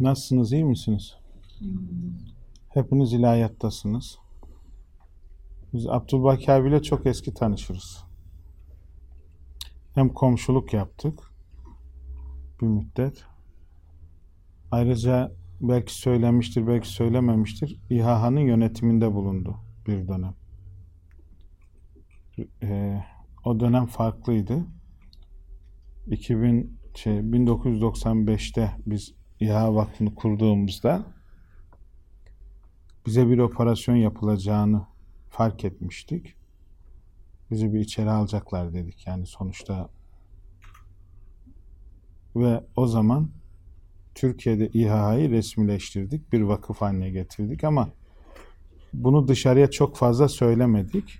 Nasılsınız, iyi misiniz? Hepiniz ilahiyattasınız. Biz Abdülbaki abiyle çok eski tanışırız. Hem komşuluk yaptık bir müddet. Ayrıca belki söylemiştir, belki söylememiştir. İHA'nın yönetiminde bulundu bir dönem. Ee, o dönem farklıydı. 2000 şey 1995'te biz İHA Vakfı'nı kurduğumuzda bize bir operasyon yapılacağını fark etmiştik. Bizi bir içeri alacaklar dedik. Yani sonuçta ve o zaman Türkiye'de İHA'yı resmileştirdik. Bir vakıf haline getirdik ama bunu dışarıya çok fazla söylemedik.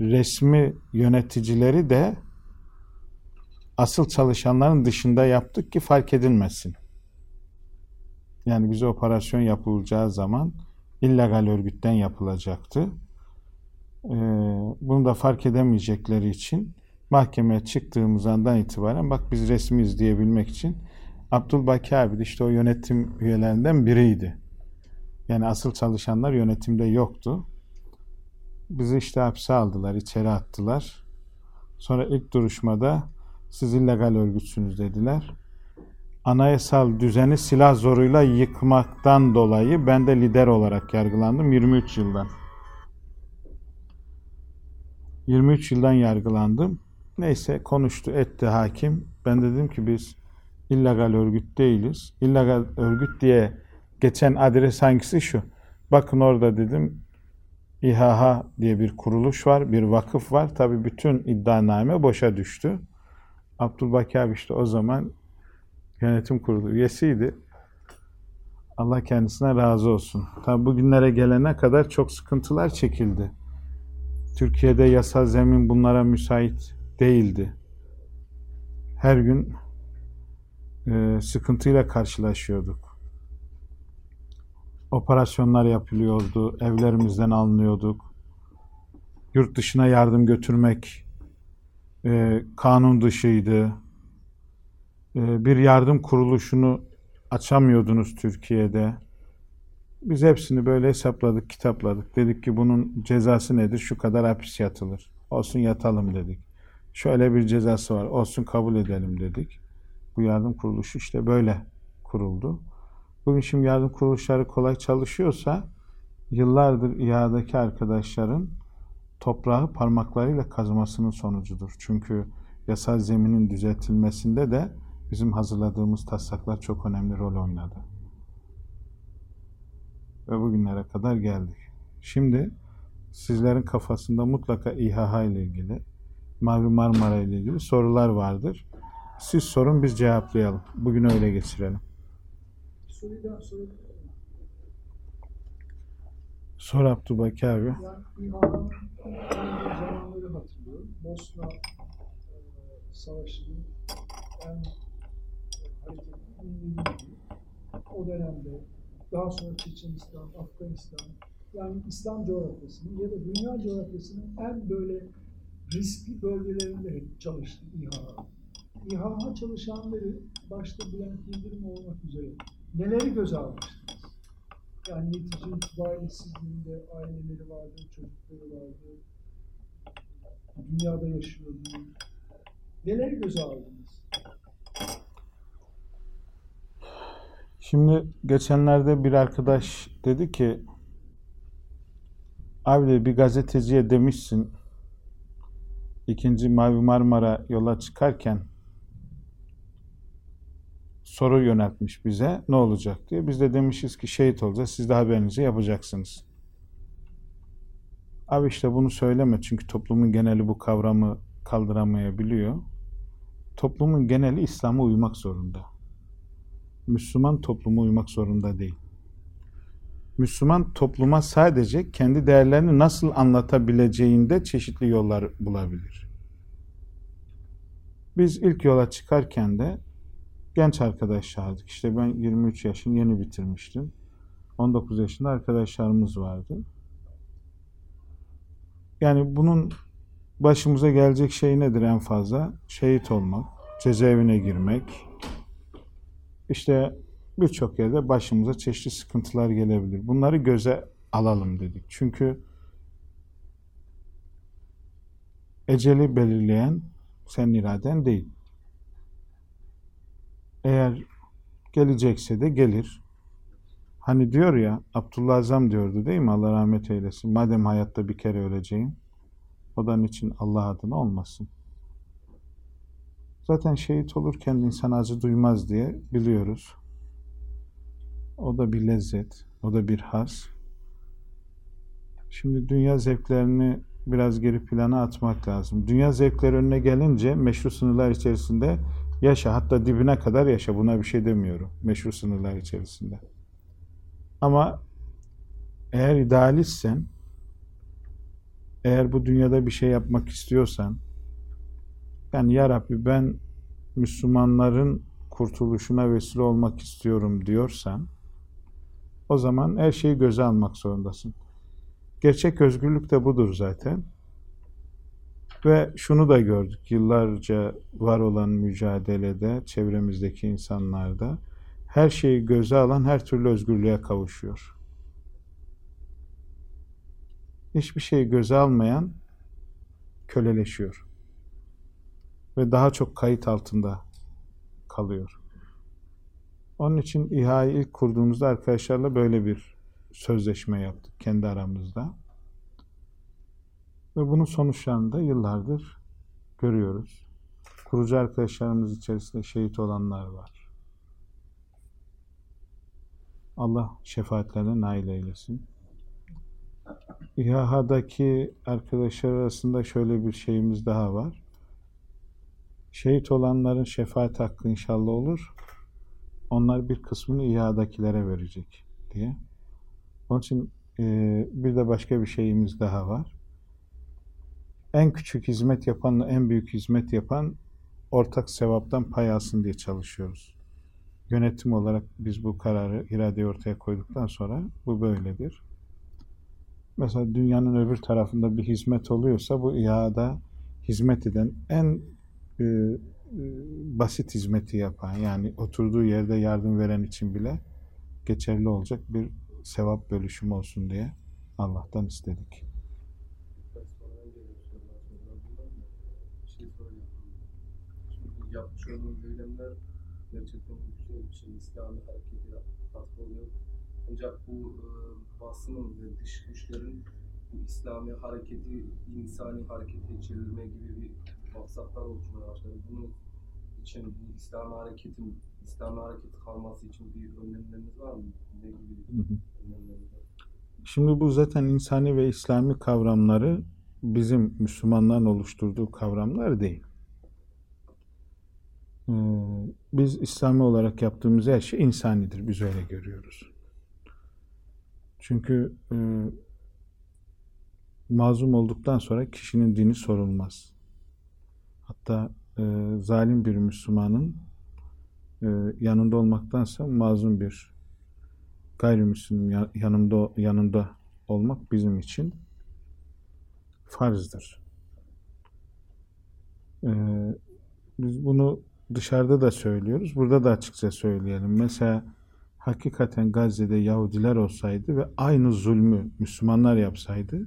Resmi yöneticileri de asıl çalışanların dışında yaptık ki fark edilmesin. Yani bize operasyon yapılacağı zaman illegal örgütten yapılacaktı. Ee, bunu da fark edemeyecekleri için mahkemeye çıktığımız andan itibaren bak biz resmiyiz diyebilmek için Abdülbaki abi işte o yönetim üyelerinden biriydi. Yani asıl çalışanlar yönetimde yoktu. Bizi işte hapse aldılar, içeri attılar. Sonra ilk duruşmada siz illegal örgütsünüz dediler. Anayasal düzeni silah zoruyla yıkmaktan dolayı ben de lider olarak yargılandım 23 yıldan. 23 yıldan yargılandım. Neyse konuştu etti hakim. Ben dedim ki biz illegal örgüt değiliz. İllegal örgüt diye geçen adres hangisi şu. Bakın orada dedim İHH diye bir kuruluş var, bir vakıf var. Tabi bütün iddianame boşa düştü. Abdülbaki abi işte o zaman yönetim kurulu üyesiydi. Allah kendisine razı olsun. Tabi bugünlere gelene kadar çok sıkıntılar çekildi. Türkiye'de yasal zemin bunlara müsait değildi. Her gün e, sıkıntıyla karşılaşıyorduk. Operasyonlar yapılıyordu, evlerimizden alınıyorduk. Yurt dışına yardım götürmek e, kanun dışıydı. E, bir yardım kuruluşunu açamıyordunuz Türkiye'de. Biz hepsini böyle hesapladık, kitapladık. Dedik ki bunun cezası nedir? Şu kadar hapis yatılır. Olsun yatalım dedik. Şöyle bir cezası var. Olsun kabul edelim dedik. Bu yardım kuruluşu işte böyle kuruldu. Bugün şimdi yardım kuruluşları kolay çalışıyorsa yıllardır İHA'daki arkadaşların toprağı parmaklarıyla kazmasının sonucudur. Çünkü yasal zeminin düzeltilmesinde de bizim hazırladığımız taslaklar çok önemli rol oynadı. Ve bugünlere kadar geldik. Şimdi sizlerin kafasında mutlaka İHA ile ilgili, Mavi Marmara ile ilgili sorular vardır. Siz sorun biz cevaplayalım. Bugün öyle geçirelim. Sor Abdülbaki abi. Yani hatırlıyorum. Bosna e, Savaşı'nın en O dönemde daha sonra Çeçenistan, Afganistan yani İslam coğrafyasının ya da dünya coğrafyasının en böyle riskli bölgelerinde çalıştı İHA. İHA çalışanları başta Bülent Yıldırım olmak üzere neleri göze almıştınız? Yani netice itibariyle sizin aileleri vardı, çocukları vardı, dünyada yaşıyordu. Neleri göze aldınız? Şimdi geçenlerde bir arkadaş dedi ki abi bir gazeteciye demişsin ikinci Mavi Marmara yola çıkarken soru yöneltmiş bize ne olacak diye. Biz de demişiz ki şehit olacağız siz de haberinizi yapacaksınız. Abi işte bunu söyleme çünkü toplumun geneli bu kavramı kaldıramayabiliyor. Toplumun geneli İslam'a uymak zorunda. Müslüman topluma uymak zorunda değil. Müslüman topluma sadece kendi değerlerini nasıl anlatabileceğinde çeşitli yollar bulabilir. Biz ilk yola çıkarken de genç arkadaş çağırdık. İşte ben 23 yaşını yeni bitirmiştim. 19 yaşında arkadaşlarımız vardı. Yani bunun başımıza gelecek şey nedir en fazla? Şehit olmak, cezaevine girmek, işte birçok yerde başımıza çeşitli sıkıntılar gelebilir. Bunları göze alalım dedik. Çünkü eceli belirleyen senin iraden değil. Eğer gelecekse de gelir. Hani diyor ya Abdullah Azam diyordu değil mi? Allah rahmet eylesin. Madem hayatta bir kere öleceğim odan için Allah adına olmasın. Zaten şehit olurken insan acı duymaz diye biliyoruz. O da bir lezzet, o da bir haz. Şimdi dünya zevklerini biraz geri plana atmak lazım. Dünya zevkleri önüne gelince meşru sınırlar içerisinde yaşa, hatta dibine kadar yaşa. Buna bir şey demiyorum. Meşru sınırlar içerisinde. Ama eğer idealistsen, eğer bu dünyada bir şey yapmak istiyorsan, yani ya Rabbi ben Müslümanların kurtuluşuna vesile olmak istiyorum diyorsan, o zaman her şeyi göze almak zorundasın. Gerçek özgürlük de budur zaten. Ve şunu da gördük yıllarca var olan mücadelede çevremizdeki insanlarda her şeyi göze alan her türlü özgürlüğe kavuşuyor. Hiçbir şeyi göze almayan köleleşiyor. Ve daha çok kayıt altında kalıyor. Onun için İHA'yı ilk kurduğumuzda arkadaşlarla böyle bir sözleşme yaptık kendi aramızda. Ve bunun sonuçlarını da yıllardır görüyoruz. Kurucu arkadaşlarımız içerisinde şehit olanlar var. Allah şefaatlerine nail eylesin. İHA'daki arkadaşlar arasında şöyle bir şeyimiz daha var. Şehit olanların şefaat hakkı inşallah olur. Onlar bir kısmını İHA'dakilere verecek diye. Onun için e, bir de başka bir şeyimiz daha var. En küçük hizmet yapanla en büyük hizmet yapan ortak sevaptan pay alsın diye çalışıyoruz. Yönetim olarak biz bu kararı, iradeyi ortaya koyduktan sonra bu böyledir. Mesela dünyanın öbür tarafında bir hizmet oluyorsa bu İHA'da hizmet eden en e, e, basit hizmeti yapan yani oturduğu yerde yardım veren için bile geçerli olacak bir sevap bölüşümü olsun diye Allah'tan istedik. Yapmış olduğumuz eylemler gerçekten güzel bir şey. İslami hareketi katkı oluyor. Ancak bu e, basının ve dış güçlerin bu İslami hareketi insani harekete çevirme gibi bir maksatlar oluşmaya başladı. Bunun için bu İslami hareketin İslami hareket kalması için bir önlemleriniz var mı? Ne gibi önlemleriniz var? Şimdi bu zaten insani ve İslami kavramları bizim Müslümanların oluşturduğu kavramlar değil. Ee, Biz İslami olarak yaptığımız her şey insanidir. Biz öyle görüyoruz. Çünkü e, mazlum olduktan sonra kişinin dini sorulmaz. Hatta e, zalim bir Müslümanın e, yanında olmaktansa mazlum bir gayrimüslim ya- yanında olmak bizim için farzdır. Ee, biz bunu dışarıda da söylüyoruz, burada da açıkça söyleyelim. Mesela hakikaten Gazze'de Yahudiler olsaydı ve aynı zulmü Müslümanlar yapsaydı,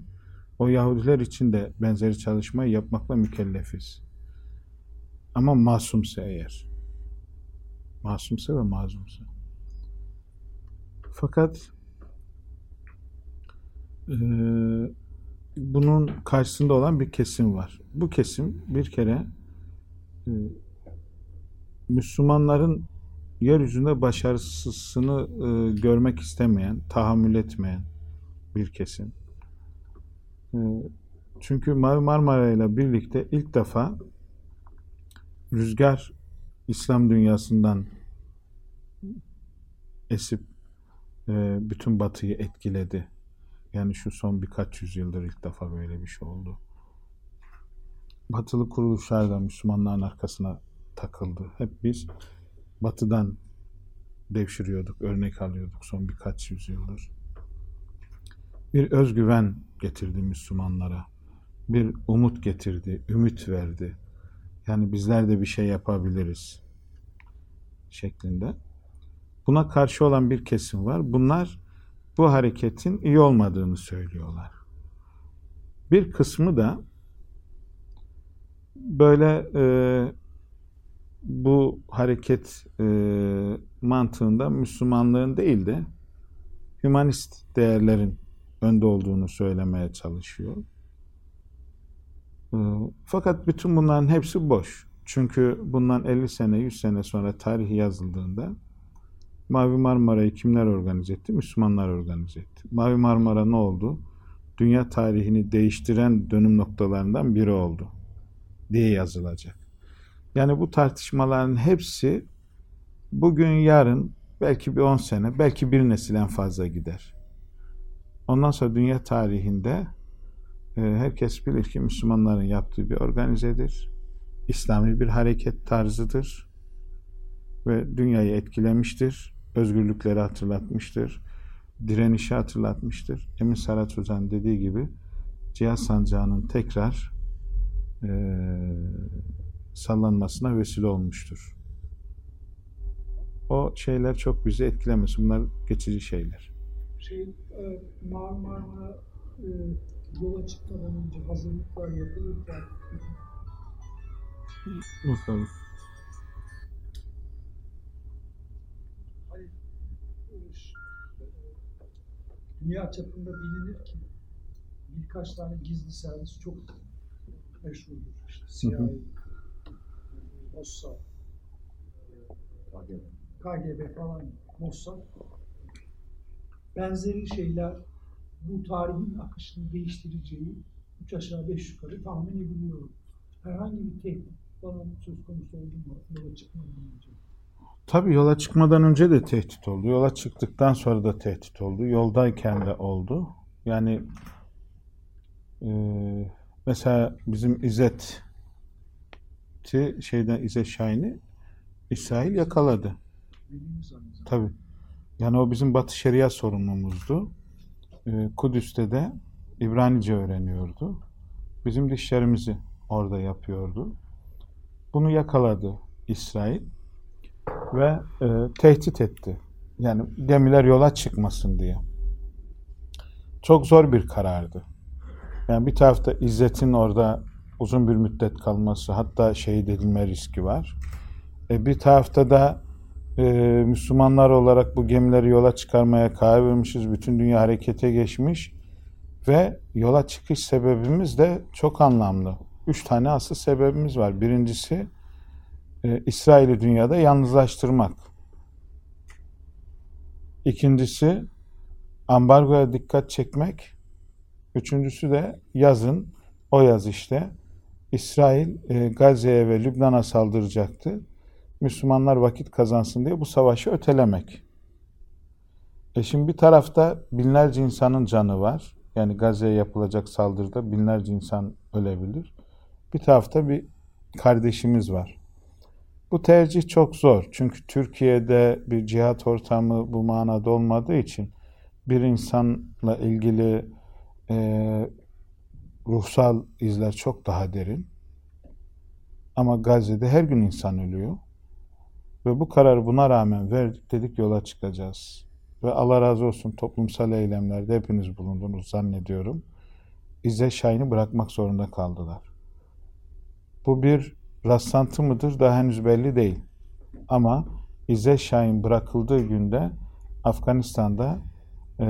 o Yahudiler için de benzeri çalışmayı yapmakla mükellefiz. Ama masumsa eğer, masumsa ve mazlumsa. Fakat eee, bunun karşısında olan bir kesim var. Bu kesim bir kere eee, Müslümanların yeryüzünde başarısını eee, görmek istemeyen, tahammül etmeyen bir kesim. Eee, çünkü Marmara ile birlikte ilk defa rüzgar İslam dünyasından esip e, bütün Batı'yı etkiledi. Yani şu son birkaç yüzyıldır ilk defa böyle bir şey oldu. Batılı kuruluşlar da Müslümanların arkasına takıldı. Hep biz Batı'dan devşiriyorduk, örnek alıyorduk son birkaç yüzyıldır. Bir özgüven getirdi Müslümanlara. Bir umut getirdi, ümit verdi. Yani bizler de bir şey yapabiliriz şeklinde. Buna karşı olan bir kesim var. Bunlar bu hareketin iyi olmadığını söylüyorlar. Bir kısmı da böyle e, bu hareket e, mantığında Müslümanlığın değil de hümanist değerlerin önde olduğunu söylemeye çalışıyor. Fakat bütün bunların hepsi boş. Çünkü bundan 50 sene, 100 sene sonra tarihi yazıldığında Mavi Marmara'yı kimler organize etti? Müslümanlar organize etti. Mavi Marmara ne oldu? Dünya tarihini değiştiren dönüm noktalarından biri oldu diye yazılacak. Yani bu tartışmaların hepsi bugün yarın belki bir 10 sene, belki bir nesil en fazla gider. Ondan sonra dünya tarihinde herkes bilir ki Müslümanların yaptığı bir organizedir. İslami bir hareket tarzıdır ve dünyayı etkilemiştir. Özgürlükleri hatırlatmıştır. Direnişi hatırlatmıştır. Emin Sarat Hoca'nın dediği gibi Cihaz Sancağı'nın tekrar e, sallanmasına vesile olmuştur. O şeyler çok bizi etkilemez. Bunlar geçici şeyler. Şey, e, Mar Marmara e, yola çıkmadan önce hazırlıklar yapılırken Bakalım. hani dünya çapında bilinir ki birkaç tane gizli servis çok meşhurdur. İşte CIA. Mossad, KGB falan, Mossad. Benzeri şeyler bu tarihin akışını değiştireceği üç aşağı beş yukarı tahmin ediliyor. Herhangi bir tehdit bana söz konusu oldu mu? Yola çıkmadan önce. Tabii yola çıkmadan önce de tehdit oldu. Yola çıktıktan sonra da tehdit oldu. Yoldayken de oldu. Yani e, mesela bizim İzzet şeyden İzzet Şahin'i İsrail yakaladı. Tabii. Yani o bizim Batı Şeria sorumlumuzdu. Ee, Kudüs'te de İbranice öğreniyordu. Bizim de işlerimizi orada yapıyordu. Bunu yakaladı İsrail ve e, tehdit etti. Yani gemiler yola çıkmasın diye. Çok zor bir karardı. Yani bir tarafta İzzet'in orada uzun bir müddet kalması, hatta şehit edilme riski var. E, bir tarafta da e, Müslümanlar olarak bu gemileri yola çıkarmaya karar vermişiz. Bütün dünya harekete geçmiş ve yola çıkış sebebimiz de çok anlamlı. Üç tane asıl sebebimiz var. Birincisi e, İsrail'i dünyada yalnızlaştırmak. İkincisi ambargoya dikkat çekmek. Üçüncüsü de yazın, o yaz işte İsrail e, Gazze'ye ve Lübnan'a saldıracaktı. Müslümanlar vakit kazansın diye bu savaşı ötelemek. E şimdi bir tarafta binlerce insanın canı var. Yani Gazze'ye yapılacak saldırıda binlerce insan ölebilir. Bir tarafta bir kardeşimiz var. Bu tercih çok zor. Çünkü Türkiye'de bir cihat ortamı bu manada olmadığı için bir insanla ilgili e, ruhsal izler çok daha derin. Ama Gazze'de her gün insan ölüyor. Ve bu kararı buna rağmen verdik dedik yola çıkacağız. Ve Allah razı olsun toplumsal eylemlerde hepiniz bulundunuz zannediyorum. İzzet Şahin'i bırakmak zorunda kaldılar. Bu bir rastlantı mıdır daha henüz belli değil. Ama İzzet Şahin bırakıldığı günde Afganistan'da e,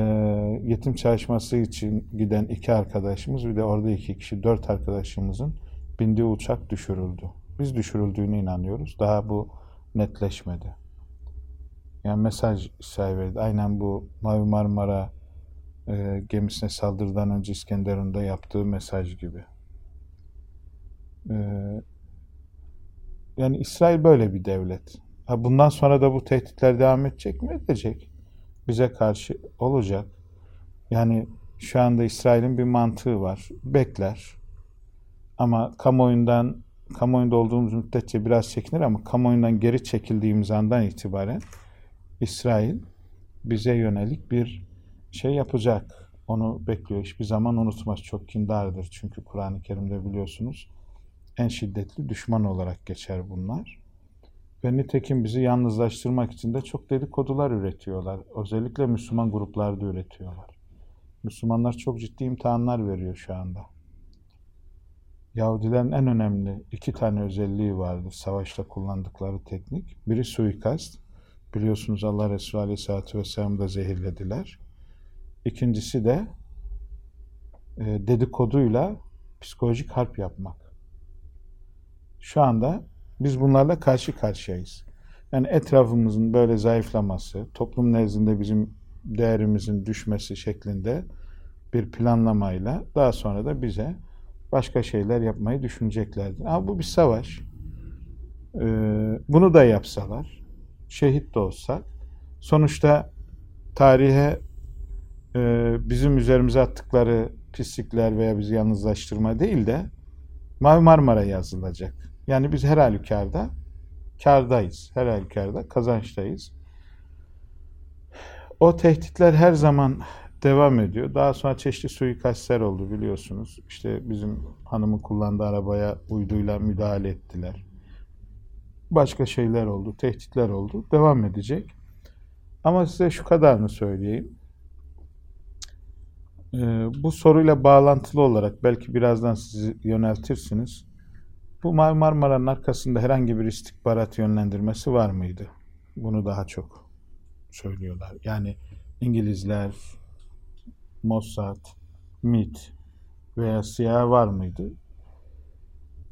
yetim çalışması için giden iki arkadaşımız bir de orada iki kişi dört arkadaşımızın bindiği uçak düşürüldü. Biz düşürüldüğüne inanıyoruz. Daha bu netleşmedi. Yani mesaj İsrail verdi. Aynen bu Mavi Marmara e, gemisine saldırıdan önce İskenderun'da yaptığı mesaj gibi. E, yani İsrail böyle bir devlet. Ha, bundan sonra da bu tehditler devam edecek mi? Edecek. Bize karşı olacak. Yani şu anda İsrail'in bir mantığı var. Bekler. Ama kamuoyundan kamuoyunda olduğumuz müddetçe biraz çekinir ama kamuoyundan geri çekildiğimiz andan itibaren İsrail bize yönelik bir şey yapacak. Onu bekliyor. Hiçbir zaman unutmaz. Çok kindardır. Çünkü Kur'an-ı Kerim'de biliyorsunuz en şiddetli düşman olarak geçer bunlar. Ve nitekim bizi yalnızlaştırmak için de çok dedikodular üretiyorlar. Özellikle Müslüman gruplarda üretiyorlar. Müslümanlar çok ciddi imtihanlar veriyor şu anda. Yahudilerin en önemli iki tane özelliği vardır savaşta kullandıkları teknik. Biri suikast. Biliyorsunuz Allah Resulü Aleyhisselatü Vesselam'ı da zehirlediler. İkincisi de e, dedikoduyla psikolojik harp yapmak. Şu anda biz bunlarla karşı karşıyayız. Yani etrafımızın böyle zayıflaması, toplum nezdinde bizim değerimizin düşmesi şeklinde bir planlamayla daha sonra da bize başka şeyler yapmayı düşüneceklerdir. Ama bu bir savaş. Ee, bunu da yapsalar, şehit de olsak, sonuçta tarihe e, bizim üzerimize attıkları pislikler veya bizi yalnızlaştırma değil de Mavi Marmara yazılacak. Yani biz her halükarda kardayız. Her halükarda kazançtayız. O tehditler her zaman devam ediyor. Daha sonra çeşitli suikastler oldu biliyorsunuz. İşte bizim hanımın kullandığı arabaya uyduyla müdahale ettiler. Başka şeyler oldu, tehditler oldu. Devam edecek. Ama size şu kadarını söyleyeyim. Ee, bu soruyla bağlantılı olarak belki birazdan sizi yöneltirsiniz. Bu Marmara'nın arkasında herhangi bir istihbarat yönlendirmesi var mıydı? Bunu daha çok söylüyorlar. Yani İngilizler, Mossad, MIT veya CIA var mıydı?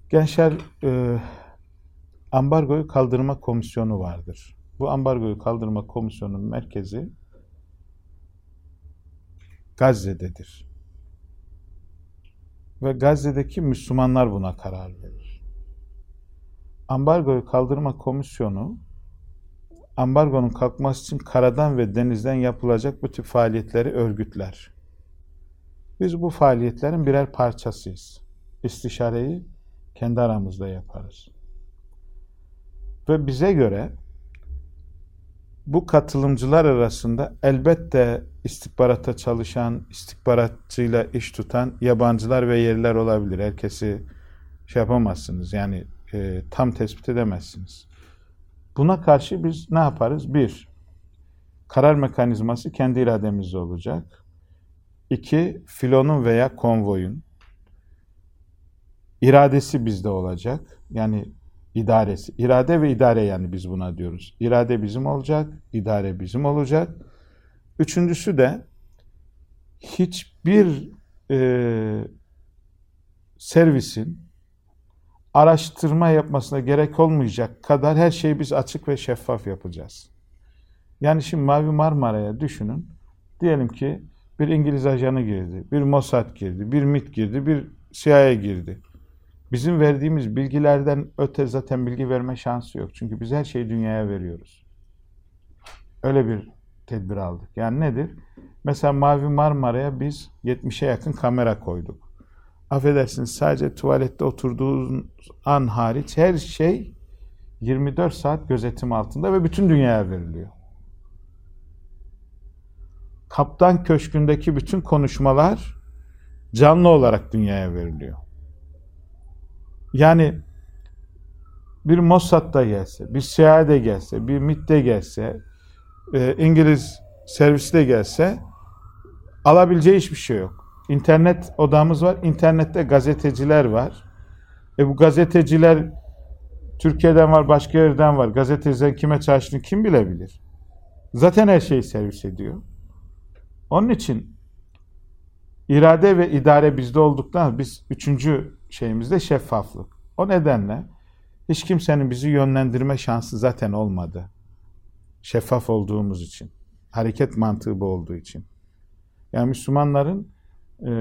Gençler e, ambargoyu kaldırma komisyonu vardır. Bu ambargoyu kaldırma komisyonunun merkezi Gazze'dedir. Ve Gazze'deki Müslümanlar buna karar verir. Ambargoyu kaldırma komisyonu ambargonun kalkması için karadan ve denizden yapılacak bu tip faaliyetleri örgütler. Biz bu faaliyetlerin birer parçasıyız. İstişareyi kendi aramızda yaparız. Ve bize göre bu katılımcılar arasında elbette istihbarata çalışan, istihbaratçıyla iş tutan yabancılar ve yerliler olabilir. Herkesi şey yapamazsınız. Yani e, tam tespit edemezsiniz. Buna karşı biz ne yaparız? Bir, karar mekanizması kendi irademizde olacak. İki, filonun veya konvoyun iradesi bizde olacak. Yani idaresi. İrade ve idare yani biz buna diyoruz. İrade bizim olacak, idare bizim olacak. Üçüncüsü de hiçbir e, servisin araştırma yapmasına gerek olmayacak kadar her şeyi biz açık ve şeffaf yapacağız. Yani şimdi Mavi Marmara'ya düşünün. Diyelim ki bir İngiliz ajanı girdi, bir Mossad girdi, bir MIT girdi, bir CIA girdi. Bizim verdiğimiz bilgilerden öte zaten bilgi verme şansı yok. Çünkü biz her şeyi dünyaya veriyoruz. Öyle bir tedbir aldık. Yani nedir? Mesela Mavi Marmara'ya biz 70'e yakın kamera koyduk. Affedersiniz sadece tuvalette oturduğunuz an hariç her şey 24 saat gözetim altında ve bütün dünyaya veriliyor. Kaptan Köşkü'ndeki bütün konuşmalar canlı olarak dünyaya veriliyor. Yani bir Mossad'da gelse, bir CIA'de gelse, bir MIT'te gelse, e, İngiliz servisi de gelse alabileceği hiçbir şey yok. İnternet odamız var. İnternette gazeteciler var. E bu gazeteciler Türkiye'den var, başka yerden var. Gazeteciler kime çalıştığını kim bilebilir? Zaten her şeyi servis ediyor. Onun için irade ve idare bizde olduktan biz üçüncü şeyimizde şeffaflık. O nedenle hiç kimsenin bizi yönlendirme şansı zaten olmadı. Şeffaf olduğumuz için. Hareket mantığı bu olduğu için. Yani Müslümanların e,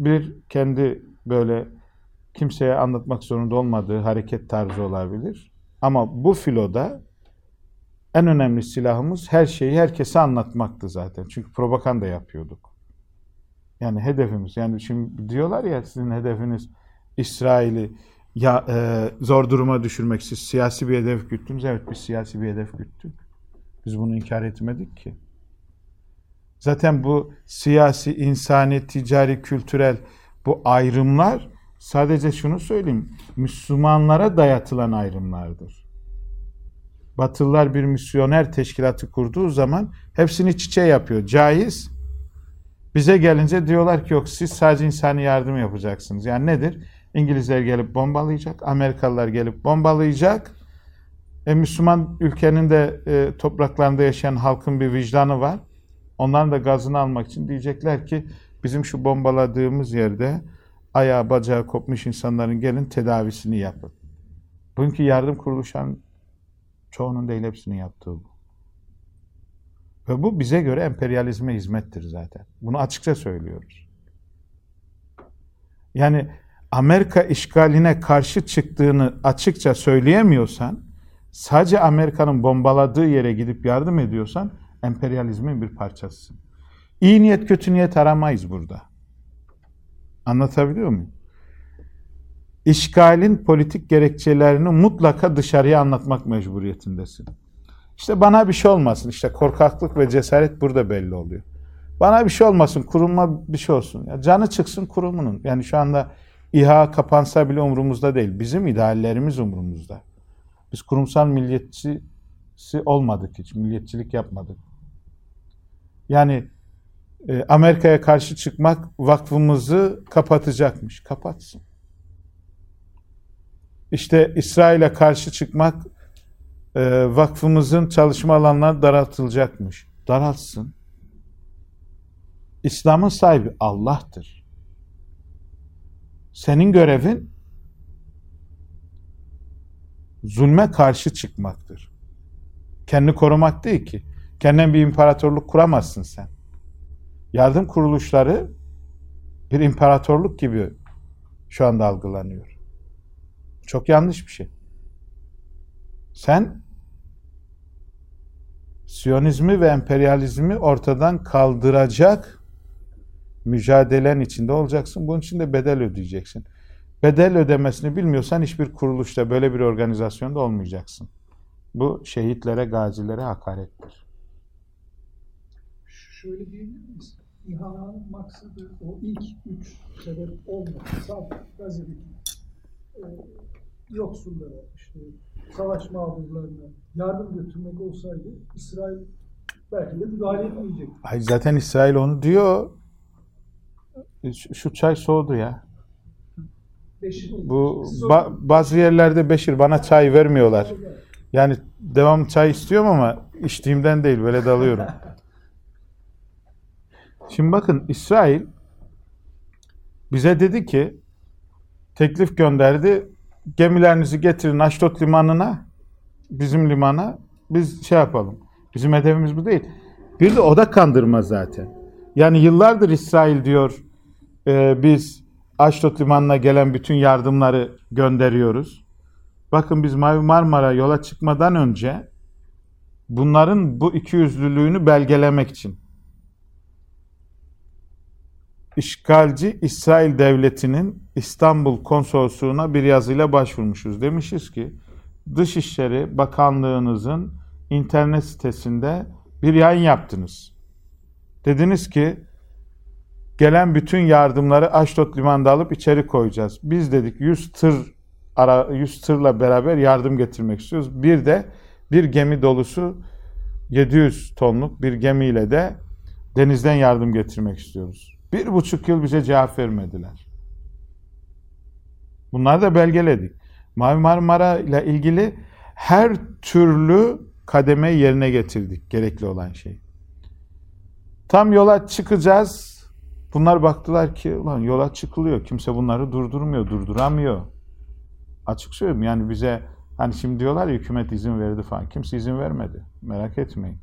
bir kendi böyle kimseye anlatmak zorunda olmadığı hareket tarzı olabilir. Ama bu filoda en önemli silahımız her şeyi herkese anlatmaktı zaten. Çünkü propaganda yapıyorduk. Yani hedefimiz. Yani şimdi diyorlar ya sizin hedefiniz İsrail'i ya e, zor duruma düşürmek. Siz siyasi bir hedef güttünüz. Evet biz siyasi bir hedef güttük. Biz bunu inkar etmedik ki. Zaten bu siyasi, insani, ticari, kültürel bu ayrımlar sadece şunu söyleyeyim. Müslümanlara dayatılan ayrımlardır. Batılılar bir misyoner teşkilatı kurduğu zaman hepsini çiçe yapıyor. Caiz. Bize gelince diyorlar ki yok siz sadece insani yardım yapacaksınız. Yani nedir? İngilizler gelip bombalayacak, Amerikalılar gelip bombalayacak. E, Müslüman ülkenin de e, topraklarında yaşayan halkın bir vicdanı var. Onların da gazını almak için diyecekler ki bizim şu bombaladığımız yerde ayağı bacağı kopmuş insanların gelin tedavisini yapın. Bugünkü yardım kuruluşan çoğunun değil hepsinin yaptığı bu. Ve bu bize göre emperyalizme hizmettir zaten. Bunu açıkça söylüyoruz. Yani Amerika işgaline karşı çıktığını açıkça söyleyemiyorsan, sadece Amerika'nın bombaladığı yere gidip yardım ediyorsan, emperyalizmin bir parçasısın. İyi niyet, kötü niyet aramayız burada. Anlatabiliyor muyum? İşgalin politik gerekçelerini mutlaka dışarıya anlatmak mecburiyetindesin. İşte bana bir şey olmasın. İşte korkaklık ve cesaret burada belli oluyor. Bana bir şey olmasın, kurulma bir şey olsun. Ya canı çıksın kurumunun. Yani şu anda İHA kapansa bile umurumuzda değil. Bizim ideallerimiz umurumuzda. Biz kurumsal milliyetçisi olmadık hiç. Milliyetçilik yapmadık. Yani e, Amerika'ya karşı çıkmak vakfımızı kapatacakmış. Kapatsın. İşte İsrail'e karşı çıkmak e, vakfımızın çalışma alanları daraltılacakmış. Daraltsın. İslam'ın sahibi Allah'tır. Senin görevin zulme karşı çıkmaktır. Kendi korumak değil ki. Kendin bir imparatorluk kuramazsın sen. Yardım kuruluşları bir imparatorluk gibi şu anda algılanıyor. Çok yanlış bir şey. Sen Siyonizmi ve emperyalizmi ortadan kaldıracak mücadelen içinde olacaksın. Bunun için de bedel ödeyeceksin. Bedel ödemesini bilmiyorsan hiçbir kuruluşta böyle bir organizasyonda olmayacaksın. Bu şehitlere, gazilere hakarettir. Şöyle diyebilir miyiz? İHA'nın maksadı o ilk üç sebep olmadı. Sadece Gazze'deki e, yoksullara, işte savaş mağdurlarına yardım götürmek olsaydı İsrail belki de müdahale etmeyecek. Ay zaten İsrail onu diyor. Şu, şu çay soğudu ya. Beşir, Bu ba- bazı yerlerde Beşir bana çay vermiyorlar. Yani devam çay istiyorum ama içtiğimden değil böyle dalıyorum. Şimdi bakın İsrail bize dedi ki teklif gönderdi. Gemilerinizi getirin Aşdod limanına bizim limana biz şey yapalım. Bizim hedefimiz bu değil. Bir de o da kandırma zaten. Yani yıllardır İsrail diyor e, biz Aşdod limanına gelen bütün yardımları gönderiyoruz. Bakın biz Mavi Marmara yola çıkmadan önce bunların bu ikiyüzlülüğünü belgelemek için işgalci İsrail Devleti'nin İstanbul Konsolosluğu'na bir yazıyla başvurmuşuz. Demişiz ki Dışişleri Bakanlığınızın internet sitesinde bir yayın yaptınız. Dediniz ki gelen bütün yardımları Aşdod Limanı'nda alıp içeri koyacağız. Biz dedik 100 tır ara 100 tırla beraber yardım getirmek istiyoruz. Bir de bir gemi dolusu 700 tonluk bir gemiyle de denizden yardım getirmek istiyoruz. Bir buçuk yıl bize cevap vermediler. Bunları da belgeledik. Mavi Marmara ile ilgili her türlü kademe yerine getirdik gerekli olan şey. Tam yola çıkacağız. Bunlar baktılar ki ulan yola çıkılıyor. Kimse bunları durdurmuyor, durduramıyor. Açık söyleyeyim yani bize hani şimdi diyorlar ya hükümet izin verdi falan. Kimse izin vermedi. Merak etmeyin.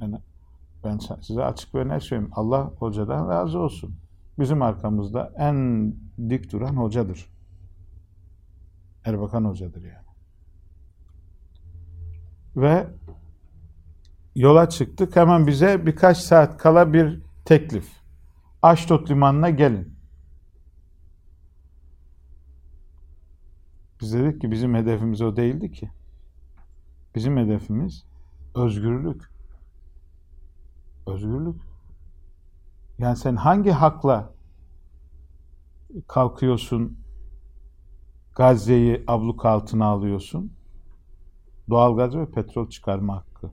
Yani ben size açık ve net söyleyeyim. Allah hocadan razı olsun. Bizim arkamızda en dik duran hocadır. Erbakan hocadır yani. Ve yola çıktık. Hemen bize birkaç saat kala bir teklif. Aşdod limanına gelin. Biz dedik ki bizim hedefimiz o değildi ki. Bizim hedefimiz özgürlük. Özgürlük. Yani sen hangi hakla kalkıyorsun Gazze'yi abluk altına alıyorsun? doğalgaz ve petrol çıkarma hakkı.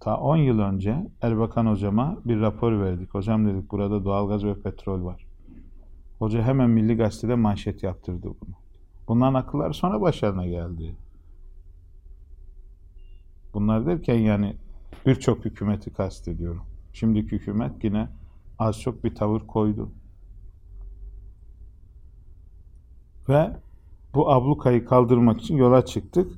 Ta 10 yıl önce Erbakan hocama bir rapor verdik. Hocam dedik burada doğalgaz ve petrol var. Hoca hemen Milli Gazete'de manşet yaptırdı bunu. Bunların akıllar sonra başlarına geldi. Bunlar derken yani birçok hükümeti kastediyorum. Şimdiki hükümet yine az çok bir tavır koydu. Ve bu ablukayı kaldırmak için yola çıktık.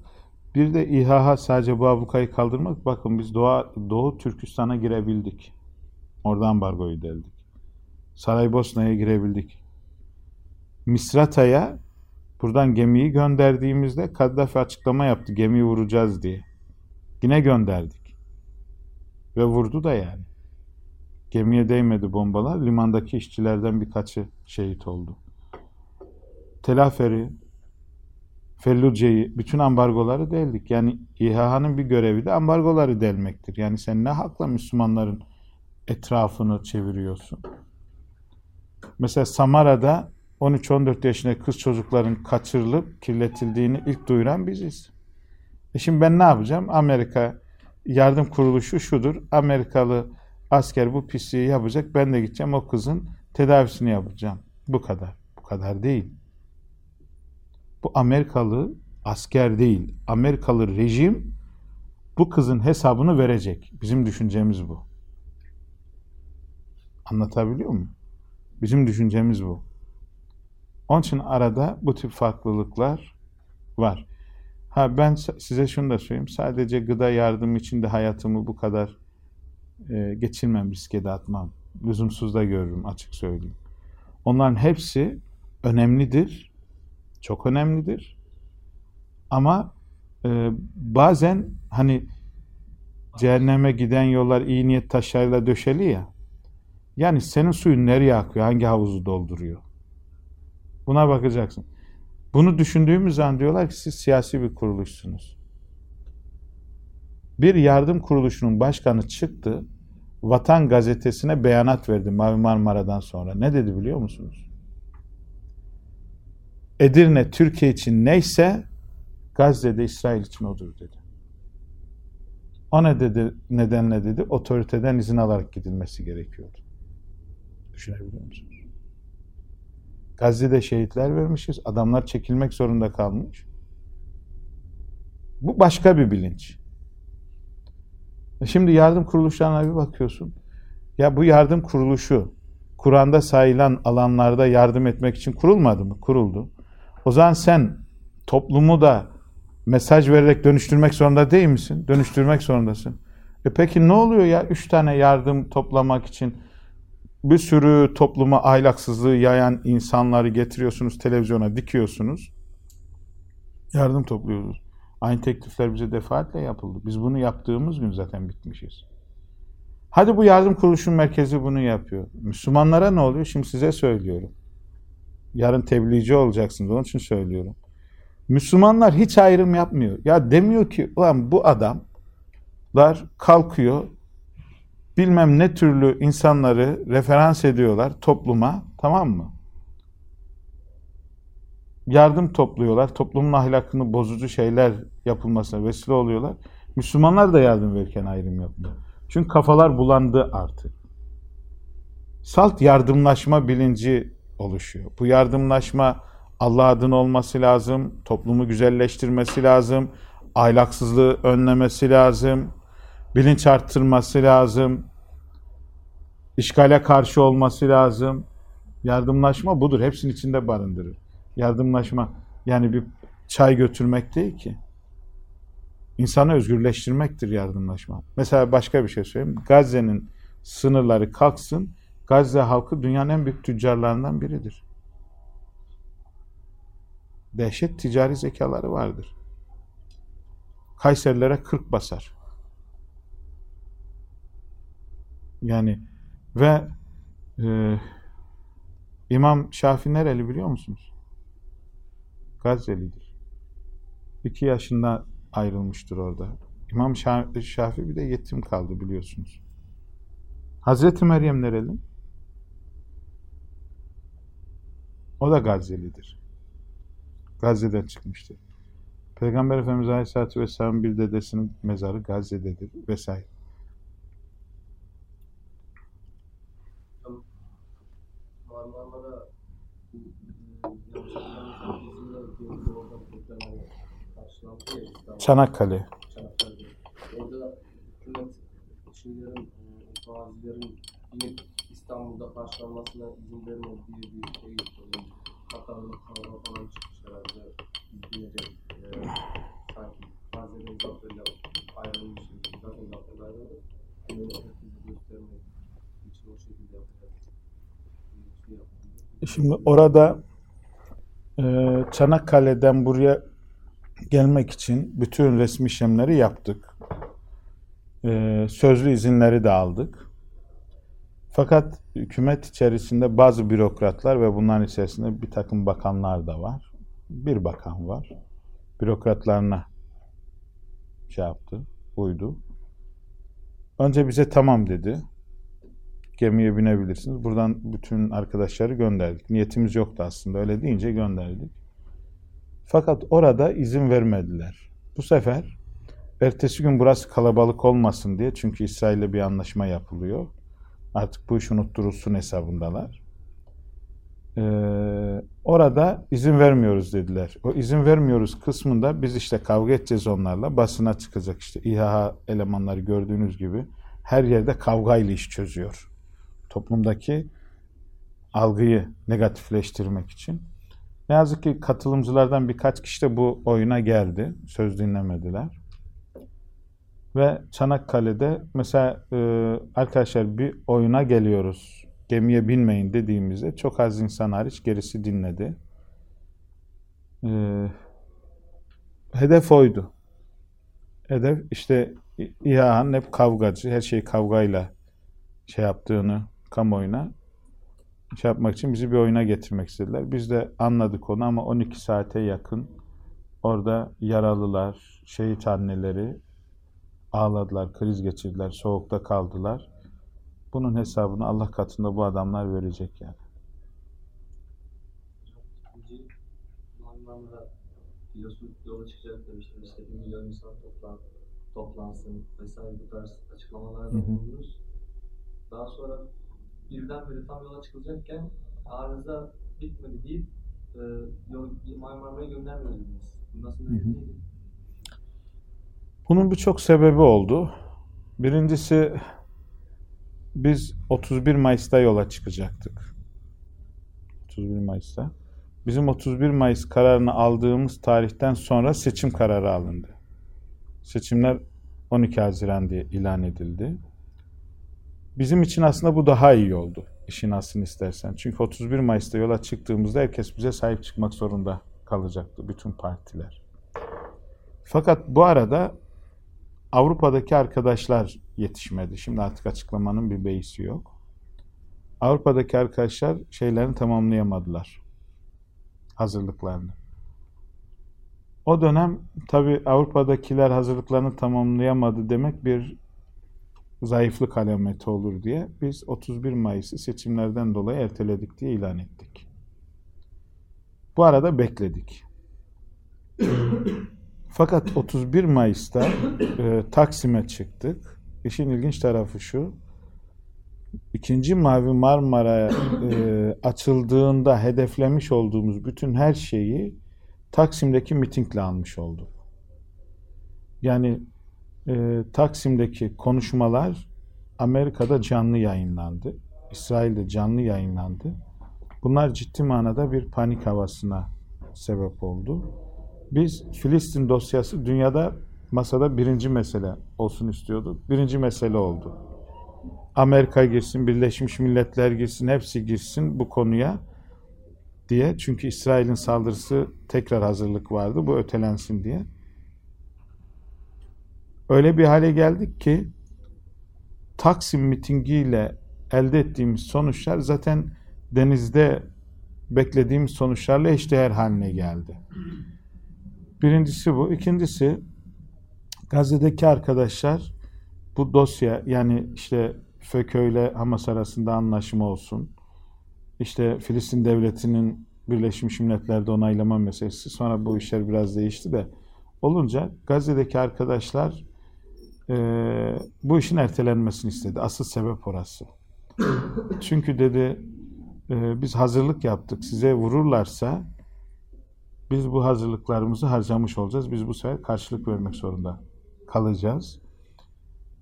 Bir de İHA sadece bu ablukayı kaldırmak. Bakın biz Doğu, Doğu Türkistan'a girebildik. Oradan ambargoyu deldik. Saraybosna'ya girebildik. Misrata'ya buradan gemiyi gönderdiğimizde Kaddafi açıklama yaptı. Gemiyi vuracağız diye. Yine gönderdik. Ve vurdu da yani. Gemiye değmedi bombalar. Limandaki işçilerden birkaçı şehit oldu. Telaferi, Felluce'yi, bütün ambargoları deldik. Yani İHA'nın bir görevi de ambargoları delmektir. Yani sen ne hakla Müslümanların etrafını çeviriyorsun? Mesela Samara'da 13-14 yaşındaki kız çocukların kaçırılıp kirletildiğini ilk duyuran biziz. E şimdi ben ne yapacağım? Amerika yardım kuruluşu şudur. Amerikalı asker bu pisliği yapacak. Ben de gideceğim o kızın tedavisini yapacağım. Bu kadar. Bu kadar değil. Bu Amerikalı asker değil. Amerikalı rejim bu kızın hesabını verecek. Bizim düşüncemiz bu. Anlatabiliyor muyum? Bizim düşüncemiz bu. Onun için arada bu tip farklılıklar var. Ha ben size şunu da söyleyeyim. Sadece gıda yardımı için de hayatımı bu kadar e, geçirmem, riske de atmam. Lüzumsuz da görürüm açık söyleyeyim. Onların hepsi önemlidir. Çok önemlidir. Ama e, bazen hani cehenneme giden yollar iyi niyet taşlarıyla döşeli ya. Yani senin suyun nereye akıyor? Hangi havuzu dolduruyor? Buna bakacaksın. Bunu düşündüğümüz zaman diyorlar ki siz siyasi bir kuruluşsunuz. Bir yardım kuruluşunun başkanı çıktı. Vatan gazetesine beyanat verdi Mavi Marmara'dan sonra. Ne dedi biliyor musunuz? Edirne Türkiye için neyse Gazze'de İsrail için odur dedi. O ne dedi, nedenle dedi, otoriteden izin alarak gidilmesi gerekiyordu. Düşünebiliyor musunuz? Gazze'de şehitler vermişiz. Adamlar çekilmek zorunda kalmış. Bu başka bir bilinç. E şimdi yardım kuruluşlarına bir bakıyorsun. Ya bu yardım kuruluşu Kur'an'da sayılan alanlarda yardım etmek için kurulmadı mı? Kuruldu. O zaman sen toplumu da mesaj vererek dönüştürmek zorunda değil misin? Dönüştürmek zorundasın. E peki ne oluyor ya? Üç tane yardım toplamak için bir sürü topluma ahlaksızlığı yayan insanları getiriyorsunuz, televizyona dikiyorsunuz. Yardım topluyoruz. Aynı teklifler bize defaatle yapıldı. Biz bunu yaptığımız gün zaten bitmişiz. Hadi bu yardım kuruluşun merkezi bunu yapıyor. Müslümanlara ne oluyor? Şimdi size söylüyorum. Yarın tebliğci olacaksınız. Onun için söylüyorum. Müslümanlar hiç ayrım yapmıyor. Ya demiyor ki ulan bu adamlar kalkıyor bilmem ne türlü insanları referans ediyorlar topluma tamam mı? Yardım topluyorlar. Toplumun ahlakını bozucu şeyler yapılmasına vesile oluyorlar. Müslümanlar da yardım verirken ayrım yapmıyor. Çünkü kafalar bulandı artık. Salt yardımlaşma bilinci oluşuyor. Bu yardımlaşma Allah adına olması lazım. Toplumu güzelleştirmesi lazım. Ahlaksızlığı önlemesi lazım bilinç arttırması lazım. İşgale karşı olması lazım. Yardımlaşma budur. Hepsinin içinde barındırır. Yardımlaşma yani bir çay götürmek değil ki. İnsanı özgürleştirmektir yardımlaşma. Mesela başka bir şey söyleyeyim. Gazze'nin sınırları kalksın. Gazze halkı dünyanın en büyük tüccarlarından biridir. Dehşet ticari zekaları vardır. Kayserilere 40 basar. Yani ve e, İmam Şafi nereli biliyor musunuz? Gazze'lidir. İki yaşında ayrılmıştır orada. İmam Şafi bir de yetim kaldı biliyorsunuz. Hazreti Meryem nereli? O da Gazze'lidir. Gazze'den çıkmıştır. Peygamber Efendimiz Aleyhisselatü Vesselam bir dedesinin mezarı Gazze'dedir vesaire. Marmara'da bu e, yanlış hatırlamıyorsam İzmir'de bir orada problemler karşılandı ya İstanbul. Çanakkale. Çanakkale'de. Orada hükümet şeylerin, e, gazilerin İstanbul'da karşılanmasına izin vermediği bir şey e, Katar'da falan çıkmış herhalde e, sanki Gazi'nin zaferle ayrılmış, zaten zaferle ayrılmış. Bunu herkese göstermek için o şekilde yapacak. Bir şey yaptı. Şimdi orada e, Çanakkale'den buraya gelmek için bütün resmi işlemleri yaptık. E, sözlü izinleri de aldık. Fakat hükümet içerisinde bazı bürokratlar ve bunların içerisinde bir takım bakanlar da var. Bir bakan var. Bürokratlarına şey yaptı, uydu. Önce bize tamam dedi gemiye binebilirsiniz. Buradan bütün arkadaşları gönderdik. Niyetimiz yoktu aslında. Öyle deyince gönderdik. Fakat orada izin vermediler. Bu sefer ertesi gün burası kalabalık olmasın diye çünkü İsrail'le bir anlaşma yapılıyor. Artık bu iş unutturulsun hesabındalar. Ee, orada izin vermiyoruz dediler. O izin vermiyoruz kısmında biz işte kavga edeceğiz onlarla. Basına çıkacak işte İHA elemanları gördüğünüz gibi her yerde kavgayla iş çözüyor toplumdaki algıyı negatifleştirmek için. Ne yazık ki katılımcılardan birkaç kişi de bu oyuna geldi. Söz dinlemediler. Ve Çanakkale'de mesela e, arkadaşlar bir oyuna geliyoruz. Gemiye binmeyin dediğimizde çok az insan hariç gerisi dinledi. E, hedef oydu. Hedef işte İHA'nın hep kavgacı, her şeyi kavgayla şey yaptığını kamuoyuna şey yapmak için bizi bir oyuna getirmek istediler. Biz de anladık onu ama 12 saate yakın orada yaralılar, şehit anneleri ağladılar, kriz geçirdiler, soğukta kaldılar. Bunun hesabını Allah katında bu adamlar verecek yani. Biliyorsun yola çıkacak demiştim işte bir milyon insan toplan, toplansın vesaire bu tarz açıklamalarda bulundunuz. Daha sonra birdenbire tam yola çıkılacakken arıza bitmedi deyip e, yol, Marmara'ya göndermediniz. Bu nasıl Hı? Bunun birçok sebebi oldu. Birincisi biz 31 Mayıs'ta yola çıkacaktık. 31 Mayıs'ta. Bizim 31 Mayıs kararını aldığımız tarihten sonra seçim kararı alındı. Seçimler 12 Haziran diye ilan edildi. Bizim için aslında bu daha iyi oldu. İşin aslını istersen. Çünkü 31 Mayıs'ta yola çıktığımızda herkes bize sahip çıkmak zorunda kalacaktı. Bütün partiler. Fakat bu arada Avrupa'daki arkadaşlar yetişmedi. Şimdi artık açıklamanın bir beisi yok. Avrupa'daki arkadaşlar şeylerini tamamlayamadılar. Hazırlıklarını. O dönem tabi Avrupa'dakiler hazırlıklarını tamamlayamadı demek bir zayıflık alameti olur diye biz 31 Mayıs'ı seçimlerden dolayı erteledik diye ilan ettik. Bu arada bekledik. Fakat 31 Mayıs'ta e, Taksim'e çıktık. İşin ilginç tarafı şu. İkinci Mavi Marmara e, açıldığında hedeflemiş olduğumuz bütün her şeyi Taksim'deki mitingle almış olduk. Yani e, Taksim'deki konuşmalar Amerika'da canlı yayınlandı. İsrail'de canlı yayınlandı. Bunlar ciddi manada bir panik havasına sebep oldu. Biz Filistin dosyası dünyada masada birinci mesele olsun istiyorduk. Birinci mesele oldu. Amerika girsin, Birleşmiş Milletler girsin, hepsi girsin bu konuya diye. Çünkü İsrail'in saldırısı tekrar hazırlık vardı. Bu ötelensin diye. Öyle bir hale geldik ki Taksim mitingiyle elde ettiğimiz sonuçlar zaten denizde beklediğimiz sonuçlarla eşdeğer haline geldi. Birincisi bu. İkincisi Gazze'deki arkadaşlar bu dosya yani işte FÖKÖ ile Hamas arasında anlaşma olsun. İşte Filistin devletinin Birleşmiş Milletler'de onaylama meselesi. Sonra bu işler biraz değişti de olunca Gazze'deki arkadaşlar e, bu işin ertelenmesini istedi. Asıl sebep orası. Çünkü dedi e, biz hazırlık yaptık. Size vururlarsa biz bu hazırlıklarımızı harcamış olacağız. Biz bu sefer karşılık vermek zorunda kalacağız.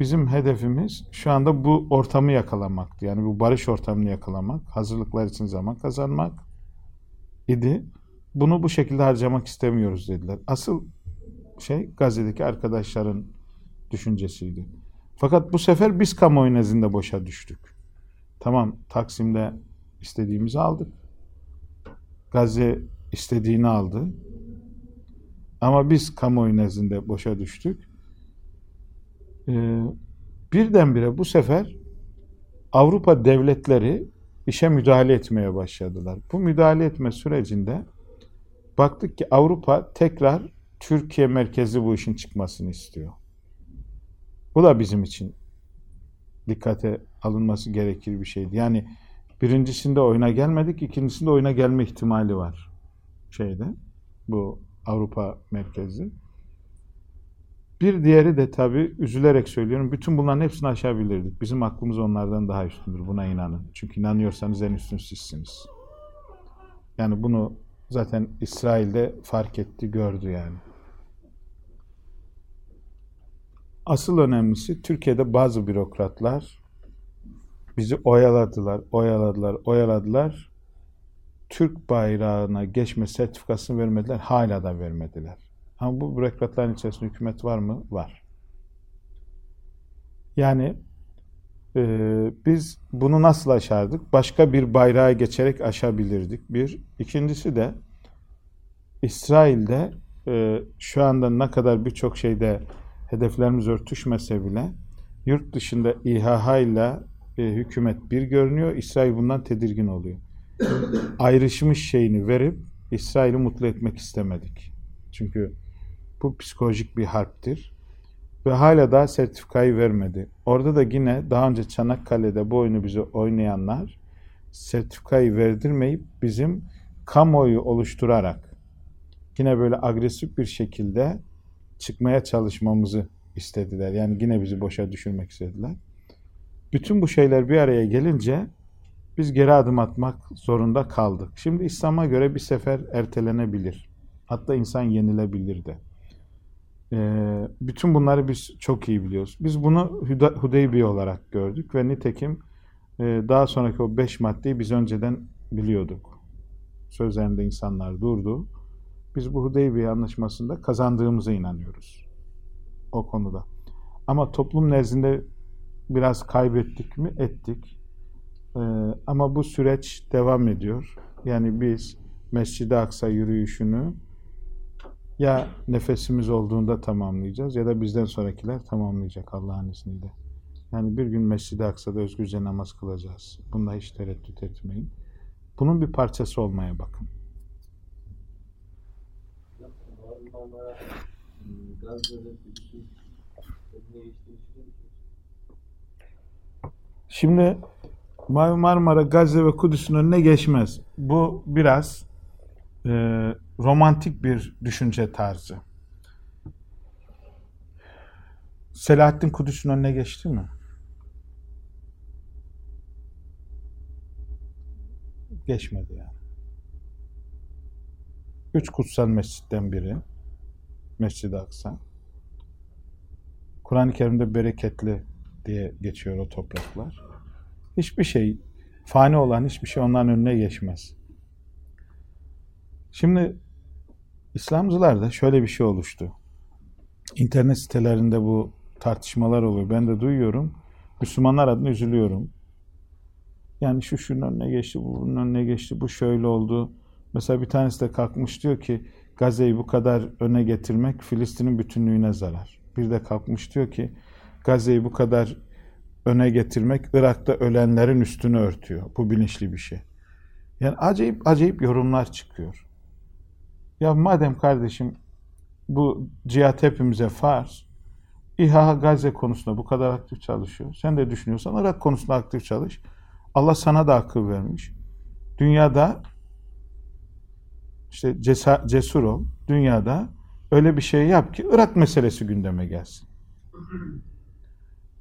Bizim hedefimiz şu anda bu ortamı yakalamaktı. Yani bu barış ortamını yakalamak, hazırlıklar için zaman kazanmak idi. Bunu bu şekilde harcamak istemiyoruz dediler. Asıl şey Gazze'deki arkadaşların düşüncesiydi. Fakat bu sefer biz kamuoyu nezdinde boşa düştük. Tamam Taksim'de istediğimizi aldık. Gazze istediğini aldı. Ama biz kamuoyu nezdinde boşa düştük. Ee, birdenbire bu sefer Avrupa devletleri işe müdahale etmeye başladılar. Bu müdahale etme sürecinde baktık ki Avrupa tekrar Türkiye merkezi bu işin çıkmasını istiyor. Bu da bizim için dikkate alınması gerekir bir şeydi. Yani birincisinde oyuna gelmedik, ikincisinde oyuna gelme ihtimali var şeyde bu Avrupa merkezi. Bir diğeri de tabii üzülerek söylüyorum. Bütün bunların hepsini aşabilirdik. Bizim aklımız onlardan daha üstündür. Buna inanın. Çünkü inanıyorsanız en üstün sizsiniz. Yani bunu zaten İsrail'de fark etti, gördü yani. Asıl önemlisi Türkiye'de bazı bürokratlar bizi oyaladılar, oyaladılar, oyaladılar. Türk bayrağına geçme sertifikasını vermediler, hala da vermediler. Ama bu bürokratların içerisinde hükümet var mı? Var. Yani e, biz bunu nasıl aşardık? Başka bir bayrağa geçerek aşabilirdik. Bir. İkincisi de İsrail'de e, şu anda ne kadar birçok şeyde hedeflerimiz örtüşmese bile yurt dışında İHH ile e, hükümet bir görünüyor. İsrail bundan tedirgin oluyor. Ayrışmış şeyini verip İsrail'i mutlu etmek istemedik. Çünkü bu psikolojik bir harptir. Ve hala daha sertifikayı vermedi. Orada da yine daha önce Çanakkale'de bu oyunu bize oynayanlar sertifikayı verdirmeyip bizim kamuoyu oluşturarak yine böyle agresif bir şekilde çıkmaya çalışmamızı istediler. Yani yine bizi boşa düşürmek istediler. Bütün bu şeyler bir araya gelince biz geri adım atmak zorunda kaldık. Şimdi İslam'a göre bir sefer ertelenebilir. Hatta insan yenilebilir de. Ee, bütün bunları biz çok iyi biliyoruz. Biz bunu Hudeybiye olarak gördük ve nitekim e, daha sonraki o beş maddeyi biz önceden biliyorduk. Sözlerinde insanlar durdu. Biz bu Hudeybiye anlaşmasında kazandığımıza inanıyoruz. O konuda. Ama toplum nezdinde biraz kaybettik mi? Ettik. Ee, ama bu süreç devam ediyor. Yani biz Mescid-i Aksa yürüyüşünü ya nefesimiz olduğunda tamamlayacağız ya da bizden sonrakiler tamamlayacak Allah'ın izniyle. Yani bir gün Mescid-i Aksa'da özgürce namaz kılacağız. Bunda hiç tereddüt etmeyin. Bunun bir parçası olmaya bakın. Şimdi Mavi Marmara, Gazze ve Kudüs'ün önüne geçmez. Bu biraz e, romantik bir düşünce tarzı. Selahaddin Kudüs'ün önüne geçti mi? Geçmedi yani. Üç kutsal mescitten biri. Mescid-i Aksa. Kur'an-ı Kerim'de bereketli diye geçiyor o topraklar. Hiçbir şey, fani olan hiçbir şey onların önüne geçmez. Şimdi İslamcılarda şöyle bir şey oluştu. İnternet sitelerinde bu tartışmalar oluyor. Ben de duyuyorum. Müslümanlar adına üzülüyorum. Yani şu şunun önüne geçti, bu bunun önüne geçti, bu şöyle oldu. Mesela bir tanesi de kalkmış diyor ki Gazze'yi bu kadar öne getirmek Filistin'in bütünlüğüne zarar. Bir de kalkmış diyor ki Gazze'yi bu kadar öne getirmek Irak'ta ölenlerin üstünü örtüyor. Bu bilinçli bir şey. Yani acayip acayip yorumlar çıkıyor. Ya madem kardeşim bu cihat hepimize farz, İHA Gazze konusunda bu kadar aktif çalışıyor. Sen de düşünüyorsan Irak konusunda aktif çalış. Allah sana da akıl vermiş. Dünyada işte cesur ol. Dünyada öyle bir şey yap ki Irak meselesi gündeme gelsin.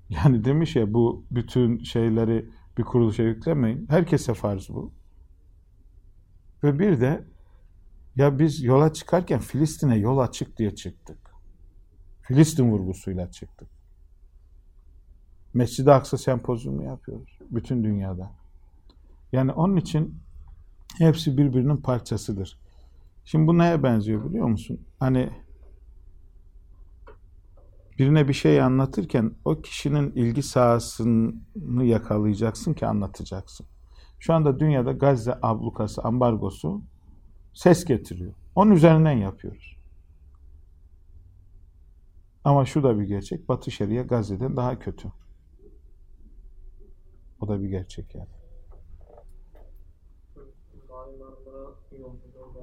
Yani demiş ya bu bütün şeyleri bir kuruluşa yüklemeyin. Herkese farz bu. Ve bir de ya biz yola çıkarken Filistin'e yol açık diye çıktık. Filistin vurgusuyla çıktık. Mescid-i Aksa sempozyumu yapıyoruz. Bütün dünyada. Yani onun için hepsi birbirinin parçasıdır. Şimdi bu neye benziyor biliyor musun? Hani birine bir şey anlatırken o kişinin ilgi sahasını yakalayacaksın ki anlatacaksın. Şu anda dünyada Gazze ablukası, ambargosu ses getiriyor. Onun üzerinden yapıyoruz. Ama şu da bir gerçek. Batı Şeria Gazze'den daha kötü. O da bir gerçek yani. Mavi Marmara yolculuğunda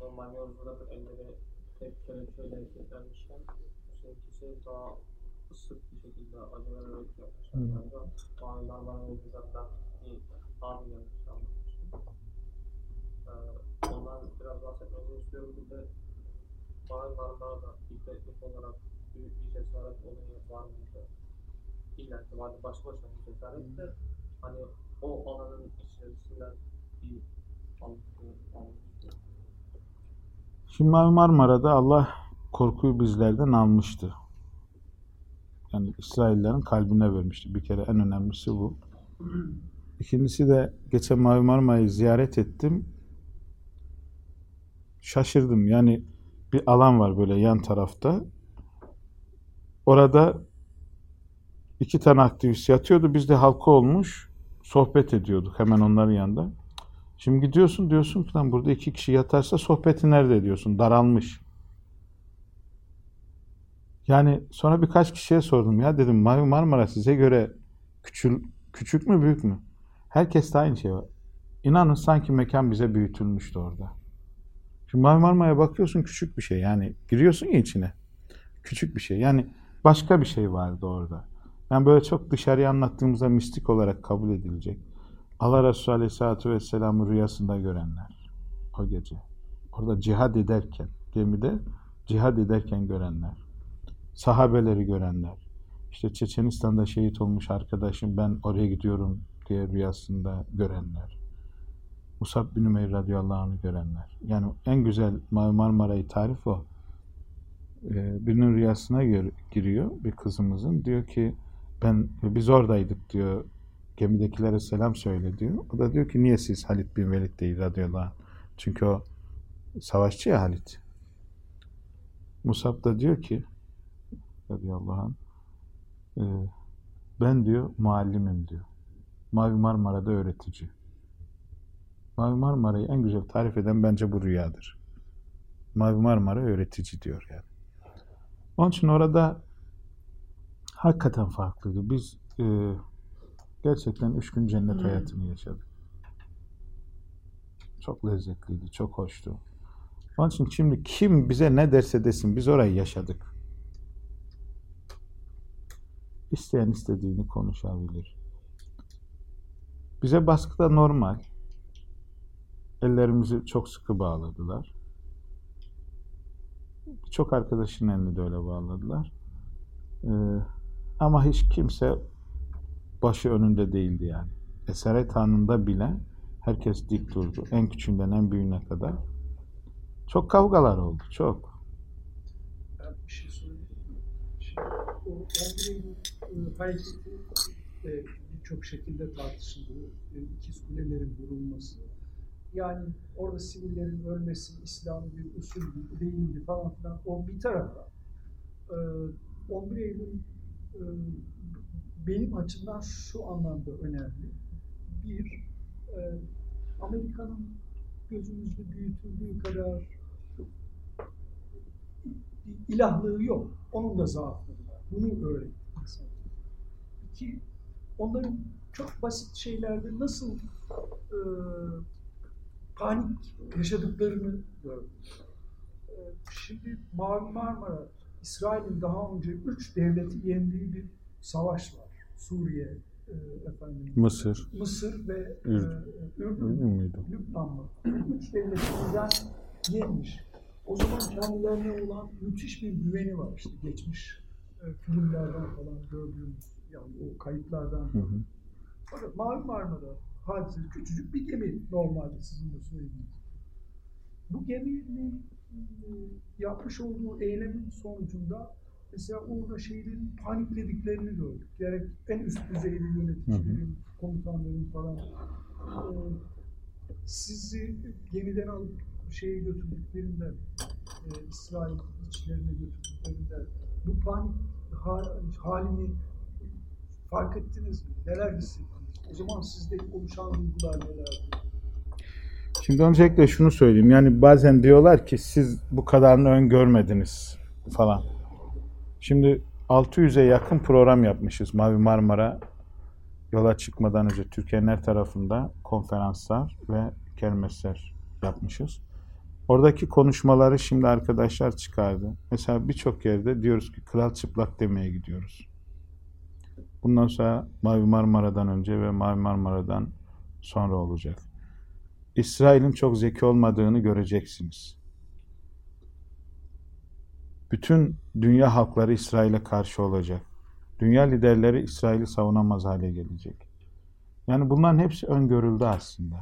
normal yolculukta elleri hep kelepçeyle kilitlenmişken seninkisi daha ısık bir şekilde acı vererek yapmışlar. galiba. Mavi Marmara yolculuklarından bir abi gelmiş anlatmıştım. Ee, ondan biraz bahsetmenizi istiyorum. Bir de Mavi Marmara'da ilk olarak büyük bir cesaret olayı var mıydı? İlla ki vardı başlı başına bir cesaret de hani o alanın içerisinden bir. Şimdi Marmara'da Allah korkuyu bizlerden almıştı. Yani İsraillerin kalbine vermişti. Bir kere en önemlisi bu. İkincisi de geçen Mavi Marmara'yı ziyaret ettim. Şaşırdım. Yani bir alan var böyle yan tarafta. Orada iki tane aktivist yatıyordu. Biz de halka olmuş sohbet ediyorduk hemen onların yanında. Şimdi gidiyorsun diyorsun ki lan burada iki kişi yatarsa sohbeti nerede diyorsun? Daralmış. Yani sonra birkaç kişiye sordum ya dedim Marmara size göre küçül, küçük mü büyük mü? Herkes de aynı şey var. İnanın sanki mekan bize büyütülmüştü orada. Şimdi Marmara'ya bakıyorsun küçük bir şey. Yani giriyorsun ya içine. Küçük bir şey. Yani başka bir şey vardı orada. Yani böyle çok dışarıya anlattığımızda mistik olarak kabul edilecek. Allah Resulü Aleyhisselatü Vesselam'ı rüyasında görenler o gece. Orada cihad ederken, gemide cihad ederken görenler. Sahabeleri görenler. İşte Çeçenistan'da şehit olmuş arkadaşım ben oraya gidiyorum diye rüyasında görenler. Musab bin Ümeyr radıyallahu anh'ı görenler. Yani en güzel Marmara'yı tarif o. Ee, birinin rüyasına gör- giriyor bir kızımızın. Diyor ki ben biz oradaydık diyor. Gemidekilere selam söyle diyor. O da diyor ki niye siz Halit bin Velid değil radıyallahu anh. Çünkü o savaşçı ya Halit. Musab da diyor ki radıyallahu anh e, ben diyor muallimim diyor. Mavi Marmara'da öğretici. Mavi Marmara'yı en güzel tarif eden bence bu rüyadır. Mavi Marmara öğretici diyor yani. Onun için orada hakikaten farklıydı. Biz e, gerçekten üç gün cennet hayatını yaşadık. Çok lezzetliydi, çok hoştu. Onun için şimdi kim bize ne derse desin biz orayı yaşadık. İsteyen istediğini konuşabilir. Bize baskı da normal. Ellerimizi çok sıkı bağladılar. Çok arkadaşın elini de öyle bağladılar. Ee, ama hiç kimse başı önünde değildi yani. Esaret anında bile herkes dik durdu. En küçüğünden en büyüğüne kadar. Çok kavgalar oldu, çok. Ben bir şey söyleyeyim mi? Şimdi o 11 Eylül hareketi e, birçok şekilde tartışıldı. E, ikiz kulelerin vurulması. Yani orada sivillerin ölmesi İslam bir usul değildi falan filan. O bir tarafa. E, 11 Eylül e, benim açımdan şu anlamda önemli. Bir, e, Amerika'nın gözümüzde büyütüldüğü kadar ilahlığı yok. Onun da zaafları var. Bunu öğretti insan. İki, onların çok basit şeylerde nasıl e, panik yaşadıklarını gördüm. E, şimdi Mavi Marmara, İsrail'in daha önce üç devleti yendiği bir savaş var. Suriye, e, efendim Mısır. Mısır ve e, Ürdün. Ürdün, Ürdün? Lübnan mı? Üç devletimizden yemiş. O zaman kendilerine olan müthiş bir güveni var işte geçmiş e, filmlerden falan gördüğümüz yani o kayıtlardan. Hı hı. Fakat Mavi Marmara hadisesi küçücük bir gemi normalde sizin de söylediğiniz. Bu geminin e, yapmış olduğu eylemin sonucunda mesela orada şeylerin paniklediklerini gördük. Gerek en üst düzeyli yöneticilerin, komutanların falan e, sizi gemiden alıp şeye götürdüklerinde e, İsrail içlerine götürdüklerinde bu panik ha- halini fark ettiniz mi? Neler hissettiniz? O zaman sizde oluşan duygular nelerdi? Şimdi öncelikle şunu söyleyeyim. Yani bazen diyorlar ki siz bu kadarını öngörmediniz falan. Şimdi 600'e yakın program yapmışız. Mavi Marmara yola çıkmadan önce Türkiye'nin her tarafında konferanslar ve kermesler yapmışız. Oradaki konuşmaları şimdi arkadaşlar çıkardı. Mesela birçok yerde diyoruz ki kral çıplak demeye gidiyoruz. Bundan sonra Mavi Marmara'dan önce ve Mavi Marmara'dan sonra olacak. İsrail'in çok zeki olmadığını göreceksiniz. Bütün dünya halkları İsrail'e karşı olacak. Dünya liderleri İsrail'i savunamaz hale gelecek. Yani bunların hepsi öngörüldü aslında.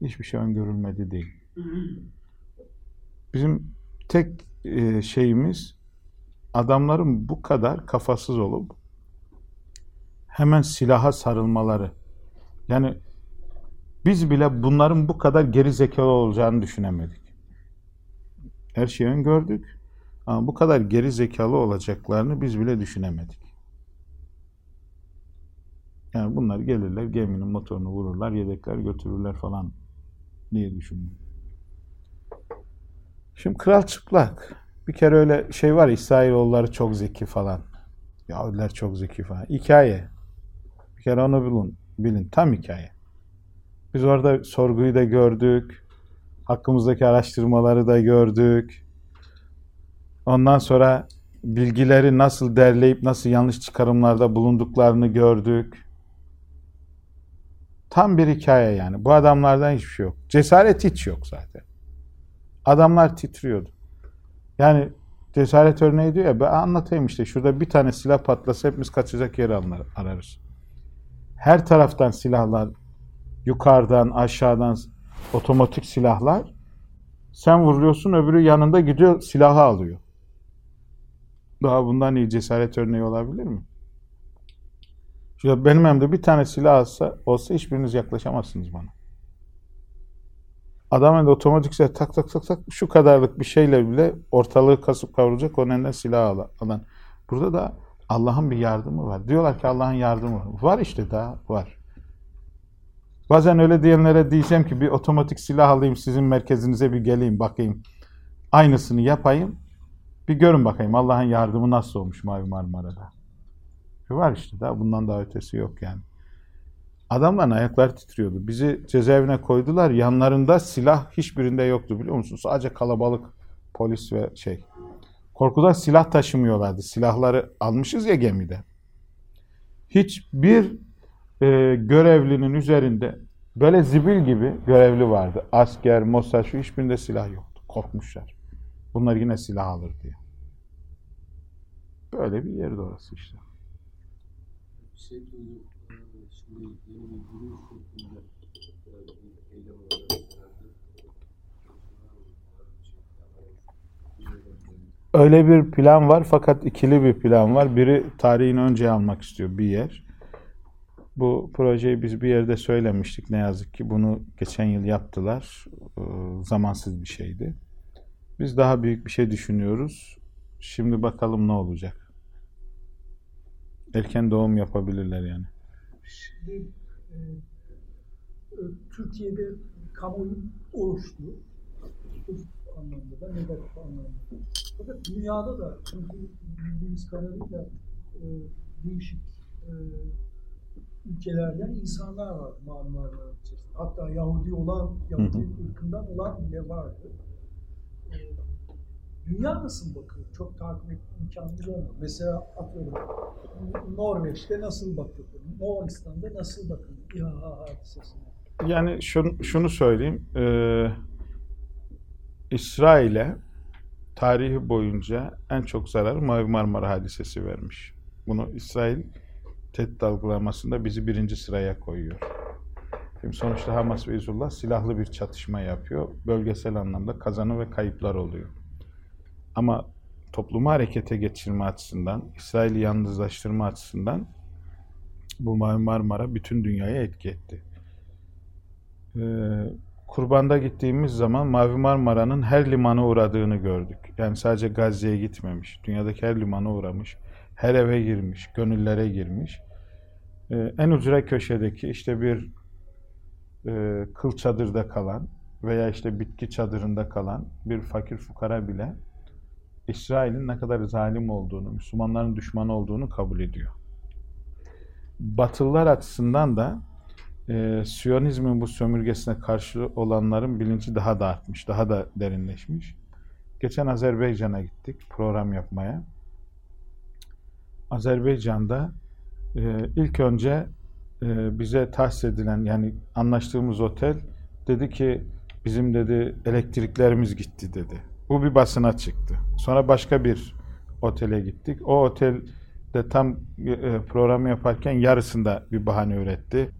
Hiçbir şey öngörülmedi değil. Bizim tek e, şeyimiz adamların bu kadar kafasız olup hemen silaha sarılmaları. Yani biz bile bunların bu kadar geri zekalı olacağını düşünemedik. Her şeyi öngördük ama bu kadar geri zekalı olacaklarını biz bile düşünemedik. Yani bunlar gelirler geminin motorunu vururlar, yedekler götürürler falan diye düşündüm. Şimdi kral çıplak. Bir kere öyle şey var İsrailoğulları çok zeki falan. Yahudiler çok zeki falan. Hikaye. Bir kere onu bilin. Bilin. Tam hikaye. Biz orada sorguyu da gördük. Hakkımızdaki araştırmaları da gördük. Ondan sonra bilgileri nasıl derleyip nasıl yanlış çıkarımlarda bulunduklarını gördük. Tam bir hikaye yani. Bu adamlardan hiçbir şey yok. Cesaret hiç yok zaten. Adamlar titriyordu. Yani cesaret örneği diyor ya ben anlatayım işte şurada bir tane silah patlasa hepimiz kaçacak yer ararız. Her taraftan silahlar yukarıdan aşağıdan otomatik silahlar sen vuruyorsun öbürü yanında gidiyor silahı alıyor. Daha bundan iyi cesaret örneği olabilir mi? Şurada benim elimde bir tane silah olsa, olsa hiçbiriniz yaklaşamazsınız bana. Adam elinde otomatik silah tak tak tak tak şu kadarlık bir şeyle bile ortalığı kasıp kavuracak onun elinden silah al- alan. Burada da Allah'ın bir yardımı var. Diyorlar ki Allah'ın yardımı var. Var işte daha var. Bazen öyle diyenlere diyeceğim ki bir otomatik silah alayım sizin merkezinize bir geleyim bakayım. Aynısını yapayım. Bir görün bakayım Allah'ın yardımı nasıl olmuş Mavi Marmara'da. Var işte daha bundan daha ötesi yok yani. Adamların ayakları titriyordu. Bizi cezaevine koydular. Yanlarında silah hiçbirinde yoktu biliyor musun? Sadece kalabalık polis ve şey. Korkudan silah taşımıyorlardı. Silahları almışız ya gemide. Hiçbir e, görevlinin üzerinde böyle zibil gibi görevli vardı. Asker, Mossad şu hiçbirinde silah yoktu. Korkmuşlar. Bunlar yine silah alır diye. Böyle bir yerdi orası işte. Şey. Ee, Şimdi yeni bir olarak Öyle bir plan var fakat ikili bir plan var. Biri tarihini önce almak istiyor bir yer. Bu projeyi biz bir yerde söylemiştik ne yazık ki. Bunu geçen yıl yaptılar. Ee, Zamansız bir şeydi. Biz daha büyük bir şey düşünüyoruz. Şimdi bakalım ne olacak. Erken doğum yapabilirler yani. Şimdi e, e, Türkiye'de kamuoyu oluştu. Anlamda da, negatif anlamda da. Fakat dünyada da çünkü bildiğimiz kadarıyla e, değişik e, ülkelerden insanlar var Mavi Marmara içerisinde. Hatta Yahudi olan, Yahudi ırkından olan bile vardı. E, dünya nasıl bakıyor? Çok takip etme imkanımız olmadı. Mesela atıyorum Norveç'te nasıl bakıldı? Moğolistan'da nasıl bakıldı İHA hadisesine? Yani şunu, şunu söyleyeyim. Ee, İsrail'e tarihi boyunca en çok zarar Mavi Marmara hadisesi vermiş. Bunu İsrail tehdit algılamasında bizi birinci sıraya koyuyor. Şimdi sonuçta Hamas ve Hizbullah silahlı bir çatışma yapıyor. Bölgesel anlamda kazanı ve kayıplar oluyor. Ama toplumu harekete geçirme açısından, İsrail'i yalnızlaştırma açısından bu Mavi Marmara bütün dünyaya etki etti. Ee, Kurban'da gittiğimiz zaman Mavi Marmara'nın her limana uğradığını gördük. Yani sadece Gazze'ye gitmemiş. Dünyadaki her limana uğramış. Her eve girmiş. Gönüllere girmiş. Ee, en ucra köşedeki işte bir e, kıl çadırda kalan veya işte bitki çadırında kalan bir fakir fukara bile İsrail'in ne kadar zalim olduğunu, Müslümanların düşmanı olduğunu kabul ediyor. Batılılar açısından da e, Siyonizmin bu sömürgesine karşı olanların bilinci daha da artmış, daha da derinleşmiş. Geçen Azerbaycan'a gittik program yapmaya. Azerbaycan'da e, ilk önce e, bize tahsis edilen yani anlaştığımız otel dedi ki bizim dedi elektriklerimiz gitti dedi. Bu bir basına çıktı. Sonra başka bir otele gittik. O otelde tam e, programı yaparken yarısında bir bahane üretti.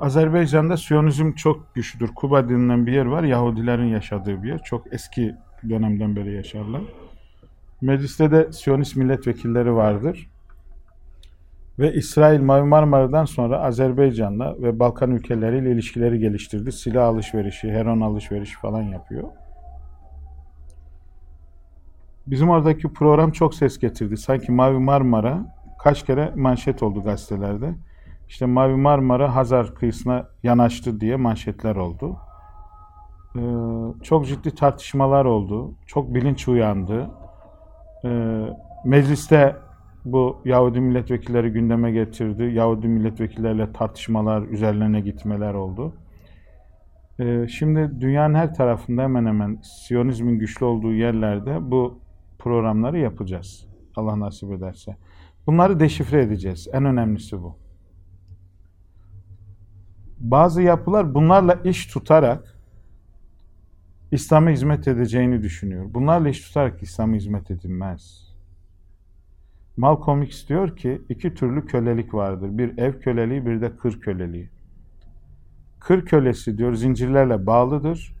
Azerbaycan'da Siyonizm çok güçlüdür. Kuba denilen bir yer var. Yahudilerin yaşadığı bir yer. Çok eski dönemden beri yaşarlar. Mecliste de Siyonist milletvekilleri vardır. Ve İsrail Mavi Marmara'dan sonra Azerbaycan'la ve Balkan ülkeleriyle ilişkileri geliştirdi. Silah alışverişi, heron alışverişi falan yapıyor. Bizim oradaki program çok ses getirdi. Sanki Mavi Marmara kaç kere manşet oldu gazetelerde. İşte Mavi Marmara Hazar kıyısına yanaştı diye manşetler oldu. Ee, çok ciddi tartışmalar oldu. Çok bilinç uyandı. Ee, mecliste bu Yahudi milletvekilleri gündeme getirdi. Yahudi milletvekillerle tartışmalar, üzerlerine gitmeler oldu. Ee, şimdi dünyanın her tarafında hemen hemen Siyonizmin güçlü olduğu yerlerde bu programları yapacağız. Allah nasip ederse. Bunları deşifre edeceğiz. En önemlisi bu. Bazı yapılar bunlarla iş tutarak İslam'a hizmet edeceğini düşünüyor. Bunlarla iş tutarak İslam'a hizmet edilmez. Malcolm X diyor ki iki türlü kölelik vardır. Bir ev köleliği bir de kır köleliği. Kır kölesi diyor zincirlerle bağlıdır.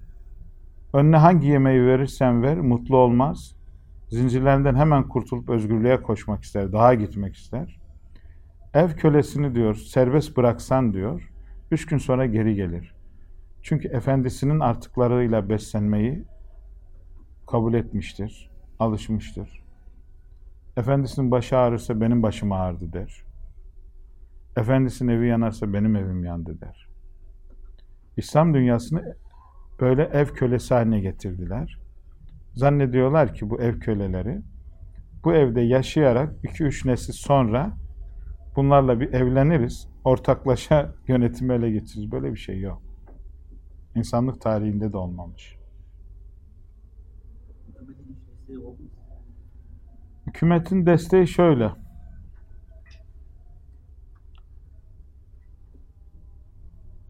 Önüne hangi yemeği verirsen ver mutlu olmaz. Zincirlerinden hemen kurtulup özgürlüğe koşmak ister, daha gitmek ister. Ev kölesini diyor serbest bıraksan diyor, üç gün sonra geri gelir. Çünkü efendisinin artıklarıyla beslenmeyi kabul etmiştir, alışmıştır. Efendisinin başı ağrırsa benim başım ağrıdı der. Efendisinin evi yanarsa benim evim yandı der. İslam dünyasını böyle ev kölesi haline getirdiler. Zannediyorlar ki bu ev köleleri bu evde yaşayarak 2-3 nesil sonra bunlarla bir evleniriz, ortaklaşa yönetimi ele geçiririz. Böyle bir şey yok. İnsanlık tarihinde de olmamış. Hükümetin desteği şöyle.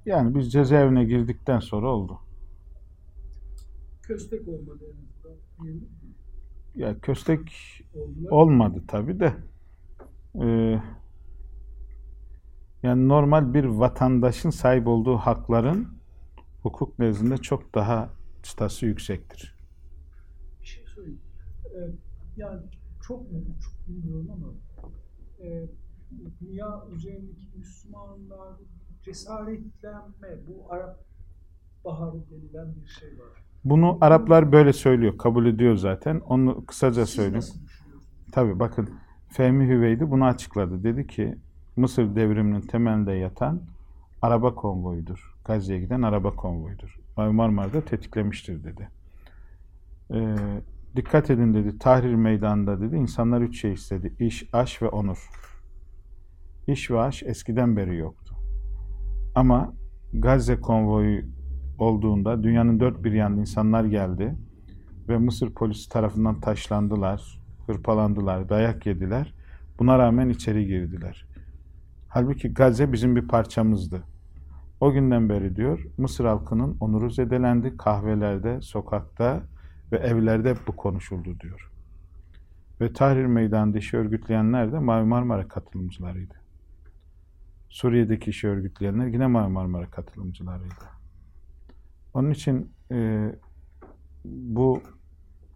Yani biz cezaevine girdikten sonra oldu. Köstek olmadı diyelim. Ya köstek olmadı tabii de. Ee, yani normal bir vatandaşın sahip olduğu hakların hukuk nezdinde çok daha çıtası yüksektir. Bir şey söyleyeyim. Ee, yani çok mu uçuk bilmiyorum ama e, dünya üzerindeki Müslümanlar cesaretlenme, bu Arap Baharı denilen bir şey var. Bunu Araplar böyle söylüyor, kabul ediyor zaten. Onu kısaca Siz söyleyeyim. Tabii bakın Fehmi Hüveydi bunu açıkladı. Dedi ki Mısır devriminin temelinde yatan araba konvoyudur. Gazze'ye giden araba konvoyudur. Marmara'da tetiklemiştir dedi. Ee, dikkat edin dedi. Tahrir meydanında dedi. insanlar üç şey istedi. İş, aş ve onur. İş ve aş eskiden beri yoktu. Ama Gazze konvoyu olduğunda dünyanın dört bir yanında insanlar geldi. ve Mısır polisi tarafından taşlandılar, hırpalandılar, dayak yediler. Buna rağmen içeri girdiler. Halbuki Gazze bizim bir parçamızdı. O günden beri diyor Mısır halkının onuru zedelendi. Kahvelerde, sokakta ve evlerde bu konuşuldu diyor. Ve Tahrir Meydanı'nda işi örgütleyenler de Mavi Marmara katılımcılarıydı. Suriye'deki işi örgütleyenler yine Mavi Marmara katılımcılarıydı. Onun için e, bu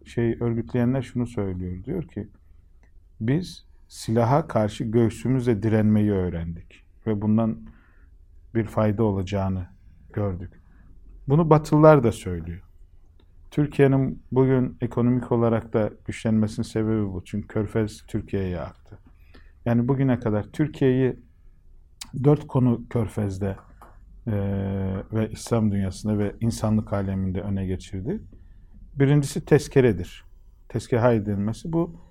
şey örgütleyenler şunu söylüyor. Diyor ki biz silaha karşı göğsümüzle direnmeyi öğrendik. Ve bundan bir fayda olacağını gördük. Bunu Batılılar da söylüyor. Türkiye'nin bugün ekonomik olarak da güçlenmesinin sebebi bu. Çünkü Körfez Türkiye'ye aktı. Yani bugüne kadar Türkiye'yi dört konu Körfez'de e, ve İslam dünyasında ve insanlık aleminde öne geçirdi. Birincisi tezkeredir. Tezkere hayır denilmesi bu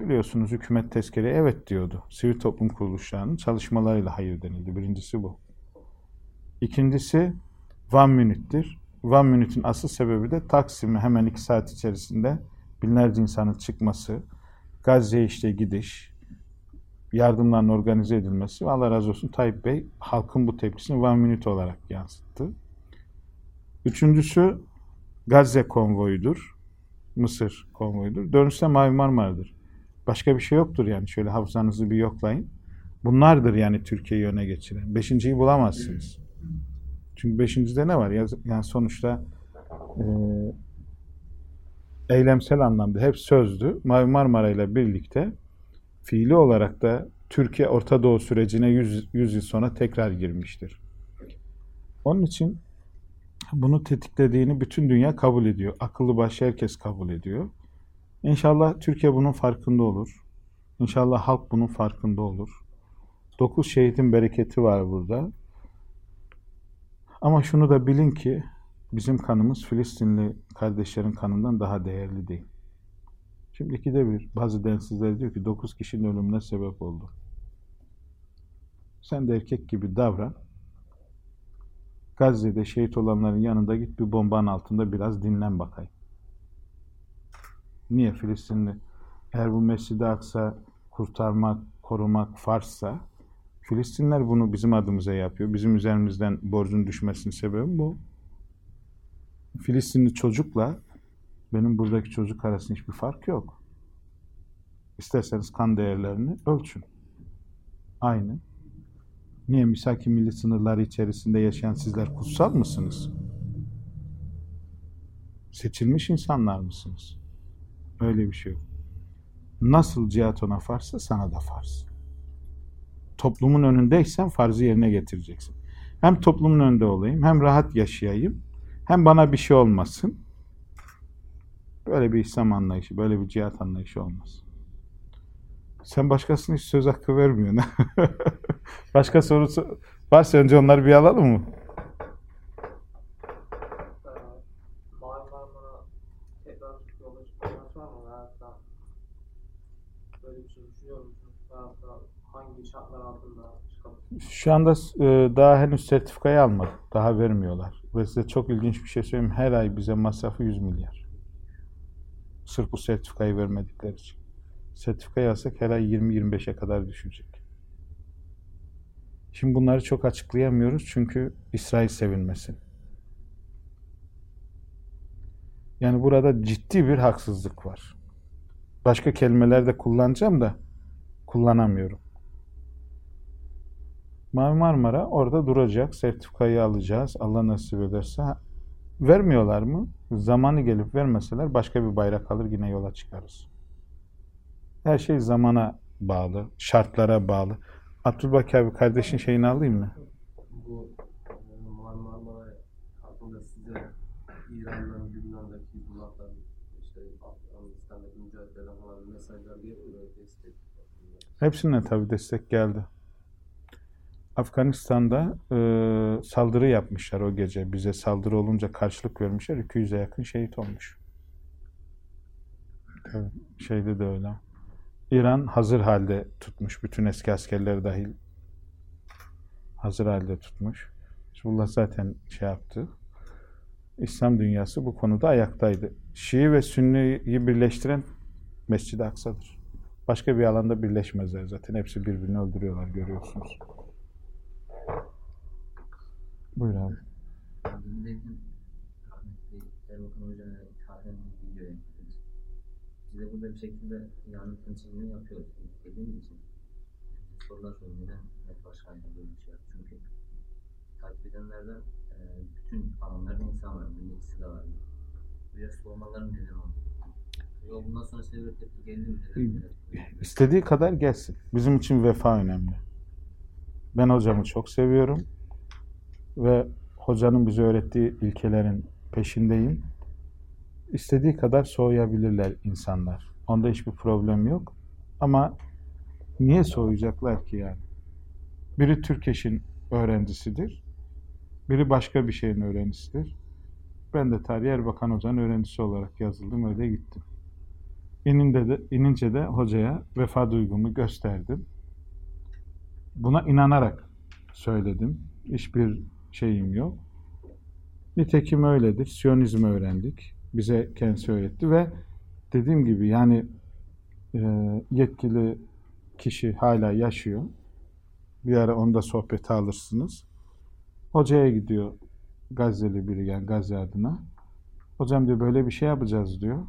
biliyorsunuz hükümet tezkereye evet diyordu. Sivil toplum kuruluşlarının çalışmalarıyla hayır denildi. Birincisi bu. İkincisi One Minute'tir. One Minute'in asıl sebebi de Taksim'e hemen iki saat içerisinde binlerce insanın çıkması, Gazze'ye işte gidiş, yardımların organize edilmesi Allah razı olsun Tayyip Bey halkın bu tepkisini One Minute olarak yansıttı. Üçüncüsü Gazze konvoyudur. Mısır konvoyudur. De Mavi Marmara'dır. Başka bir şey yoktur yani. Şöyle hafızanızı bir yoklayın. Bunlardır yani Türkiye'yi öne geçiren. Beşinciyi bulamazsınız. Çünkü beşincide ne var? Yani sonuçta e, eylemsel anlamda hep sözdü. Mavi Marmara ile birlikte fiili olarak da Türkiye Orta Doğu sürecine 100, 100 yıl sonra tekrar girmiştir. Onun için bunu tetiklediğini bütün dünya kabul ediyor. Akıllı başı herkes kabul ediyor. İnşallah Türkiye bunun farkında olur. İnşallah halk bunun farkında olur. Dokuz şehidin bereketi var burada. Ama şunu da bilin ki bizim kanımız Filistinli kardeşlerin kanından daha değerli değil. Şimdi ikide bir bazı densizler diyor ki dokuz kişinin ölümüne sebep oldu. Sen de erkek gibi davran. Gazze'de şehit olanların yanında git bir bombanın altında biraz dinlen bakayım. Niye Filistinli? Eğer bu Mescid-i Aksa kurtarmak, korumak farsa Filistinler bunu bizim adımıza yapıyor. Bizim üzerimizden borcun düşmesinin sebebi bu. Filistinli çocukla benim buradaki çocuk arasında hiçbir fark yok. İsterseniz kan değerlerini ölçün. Aynı. Niye misaki milli sınırları içerisinde yaşayan sizler kutsal mısınız? Seçilmiş insanlar mısınız? Öyle bir şey yok. Nasıl cihat ona farsa sana da farz. Toplumun önündeysen farzı yerine getireceksin. Hem toplumun önünde olayım, hem rahat yaşayayım, hem bana bir şey olmasın. Böyle bir İslam anlayışı, böyle bir cihat anlayışı olmaz. Sen başkasına hiç söz hakkı vermiyorsun. Başka sorusu varsa önce onları bir alalım mı? Şu anda e, daha henüz sertifikayı almadık. Daha vermiyorlar. Ve size çok ilginç bir şey söyleyeyim. Her ay bize masrafı 100 milyar. Sırf bu sertifikayı vermedikleri için. Sertifikayı alsak her ay 20-25'e kadar düşecek. Şimdi bunları çok açıklayamıyoruz çünkü İsrail sevinmesin. Yani burada ciddi bir haksızlık var. Başka kelimeler de kullanacağım da kullanamıyorum. Mavi Marmara orada duracak. Sertifikayı alacağız. Allah nasip ederse. Vermiyorlar mı? Zamanı gelip vermeseler başka bir bayrak alır yine yola çıkarız. Her şey zamana bağlı, şartlara bağlı. Abdülbaki abi kardeşin şeyini alayım mı? Bu Marmara hakkında size İran'dan, Lübnan'daki Hizbullah'tan, işte Afganistan'daki mücadele falan mesajlar geliyor destek. Hepsine tabii destek geldi. Afganistan'da e, saldırı yapmışlar o gece. Bize saldırı olunca karşılık vermişler. 200'e yakın şehit olmuş. Tabii, şeyde de öyle. İran hazır halde tutmuş. Bütün eski askerleri dahil hazır halde tutmuş. Hizbullah zaten şey yaptı. İslam dünyası bu konuda ayaktaydı. Şii ve Sünni'yi birleştiren Mescid-i Aksa'dır. Başka bir alanda birleşmezler zaten. Hepsi birbirini öldürüyorlar görüyorsunuz. Buyur abi. Erbakan Hoca'ya ithafen bir video yapıyoruz. Biz de burada bir şekilde yarın temsilini yapıyoruz. Dediğim için sorular soruyor. Neden Mehmet Başkan'la böyle bir şey yaptı? Çünkü takip edenlerde e, bütün alanlarda insan var. Milliyetçisi de var. Biraz sormaların nedeni oldu. Yo, bundan sonra size bir tepki geldi mi? Neden? İstediği kadar gelsin. Bizim için vefa önemli. Ben hocamı çok seviyorum ve hocanın bize öğrettiği ilkelerin peşindeyim. İstediği kadar soğuyabilirler insanlar. Onda hiçbir problem yok. Ama niye soğuyacaklar ki yani? Biri Türkeş'in öğrencisidir. Biri başka bir şeyin öğrencisidir. Ben de Tarih Erbakan Hoca'nın öğrencisi olarak yazıldım. Öyle gittim. İnince de, inince de hocaya vefa duygumu gösterdim. Buna inanarak söyledim. Hiçbir şeyim yok. Nitekim öyledir. Siyonizmi öğrendik. Bize kendisi öğretti ve dediğim gibi yani e, yetkili kişi hala yaşıyor. Bir ara onda sohbeti alırsınız. Hocaya gidiyor Gazze'li biri yani Gazze adına. Hocam diyor böyle bir şey yapacağız diyor.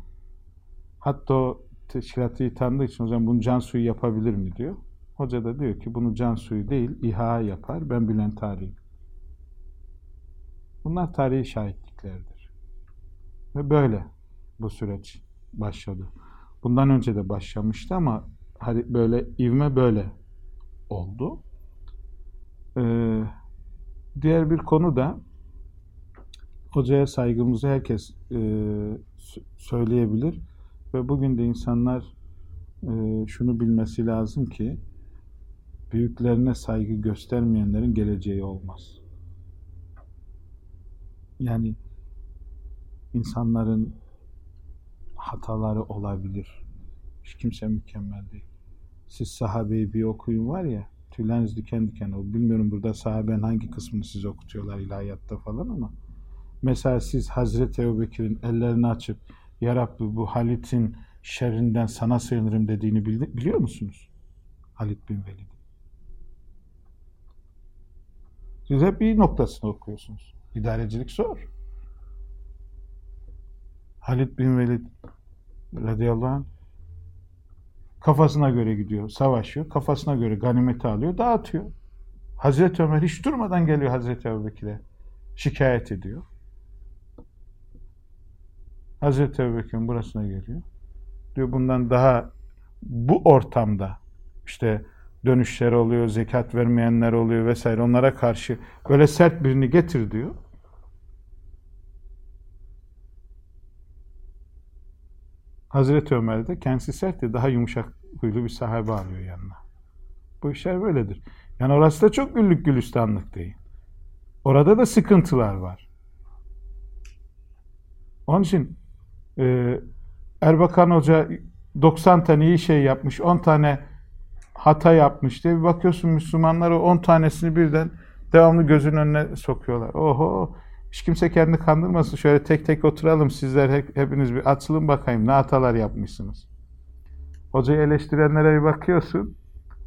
Hatta o teşkilatı tanıdığı için hocam bunu can suyu yapabilir mi diyor. Hoca da diyor ki bunu can suyu değil İHA yapar. Ben Bülent Tarih'im. Bunlar tarihi şahitliklerdir. Ve böyle bu süreç başladı. Bundan önce de başlamıştı ama hani böyle ivme böyle oldu. Ee, diğer bir konu da hocaya saygımızı herkes e, söyleyebilir ve bugün de insanlar e, şunu bilmesi lazım ki büyüklerine saygı göstermeyenlerin geleceği olmaz. Yani insanların hataları olabilir. Hiç kimse mükemmel değil. Siz sahabeyi bir okuyun var ya, tüyleriniz diken diken olur. Bilmiyorum burada sahabenin hangi kısmını siz okutuyorlar ilahiyatta falan ama mesela siz Hazreti Ebubekir'in ellerini açıp Ya Rabbi bu Halit'in şerrinden sana sığınırım dediğini bildi- biliyor musunuz? Halit bin Velid. Siz hep bir noktasını okuyorsunuz. İdarecilik zor. Halit bin Velid radıyallahu anh kafasına göre gidiyor, savaşıyor. Kafasına göre ganimeti alıyor, dağıtıyor. Hazreti Ömer hiç durmadan geliyor Hazreti Ebubekir'e. Şikayet ediyor. Hazreti Ebubekir'in burasına geliyor. Diyor bundan daha bu ortamda işte dönüşler oluyor, zekat vermeyenler oluyor vesaire onlara karşı böyle sert birini getir diyor. Hazreti Ömer de kendisi sert de daha yumuşak huylu bir sahabe alıyor yanına. Bu işler böyledir. Yani orası da çok güllük gülistanlık değil. Orada da sıkıntılar var. Onun için e, Erbakan Hoca 90 tane iyi şey yapmış, 10 tane hata yapmış diye bir bakıyorsun Müslümanlar o 10 tanesini birden devamlı gözün önüne sokuyorlar. Oho hiç kimse kendini kandırmasın. Şöyle tek tek oturalım sizler hep- hepiniz bir açılın bakayım ne hatalar yapmışsınız. Hocayı eleştirenlere bir bakıyorsun.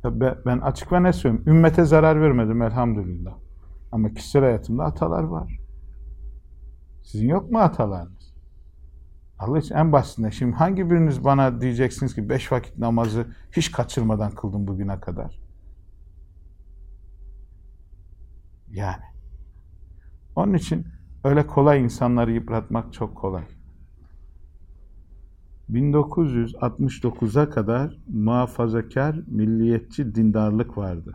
Ya be- Ben açık ve net söylüyorum. Ümmete zarar vermedim elhamdülillah. Ama kişisel hayatımda hatalar var. Sizin yok mu hatalarınız? Allah için en basitinden şimdi hangi biriniz bana diyeceksiniz ki beş vakit namazı hiç kaçırmadan kıldım bugüne kadar? Yani. Onun için öyle kolay insanları yıpratmak çok kolay. 1969'a kadar muhafazakar, milliyetçi dindarlık vardı.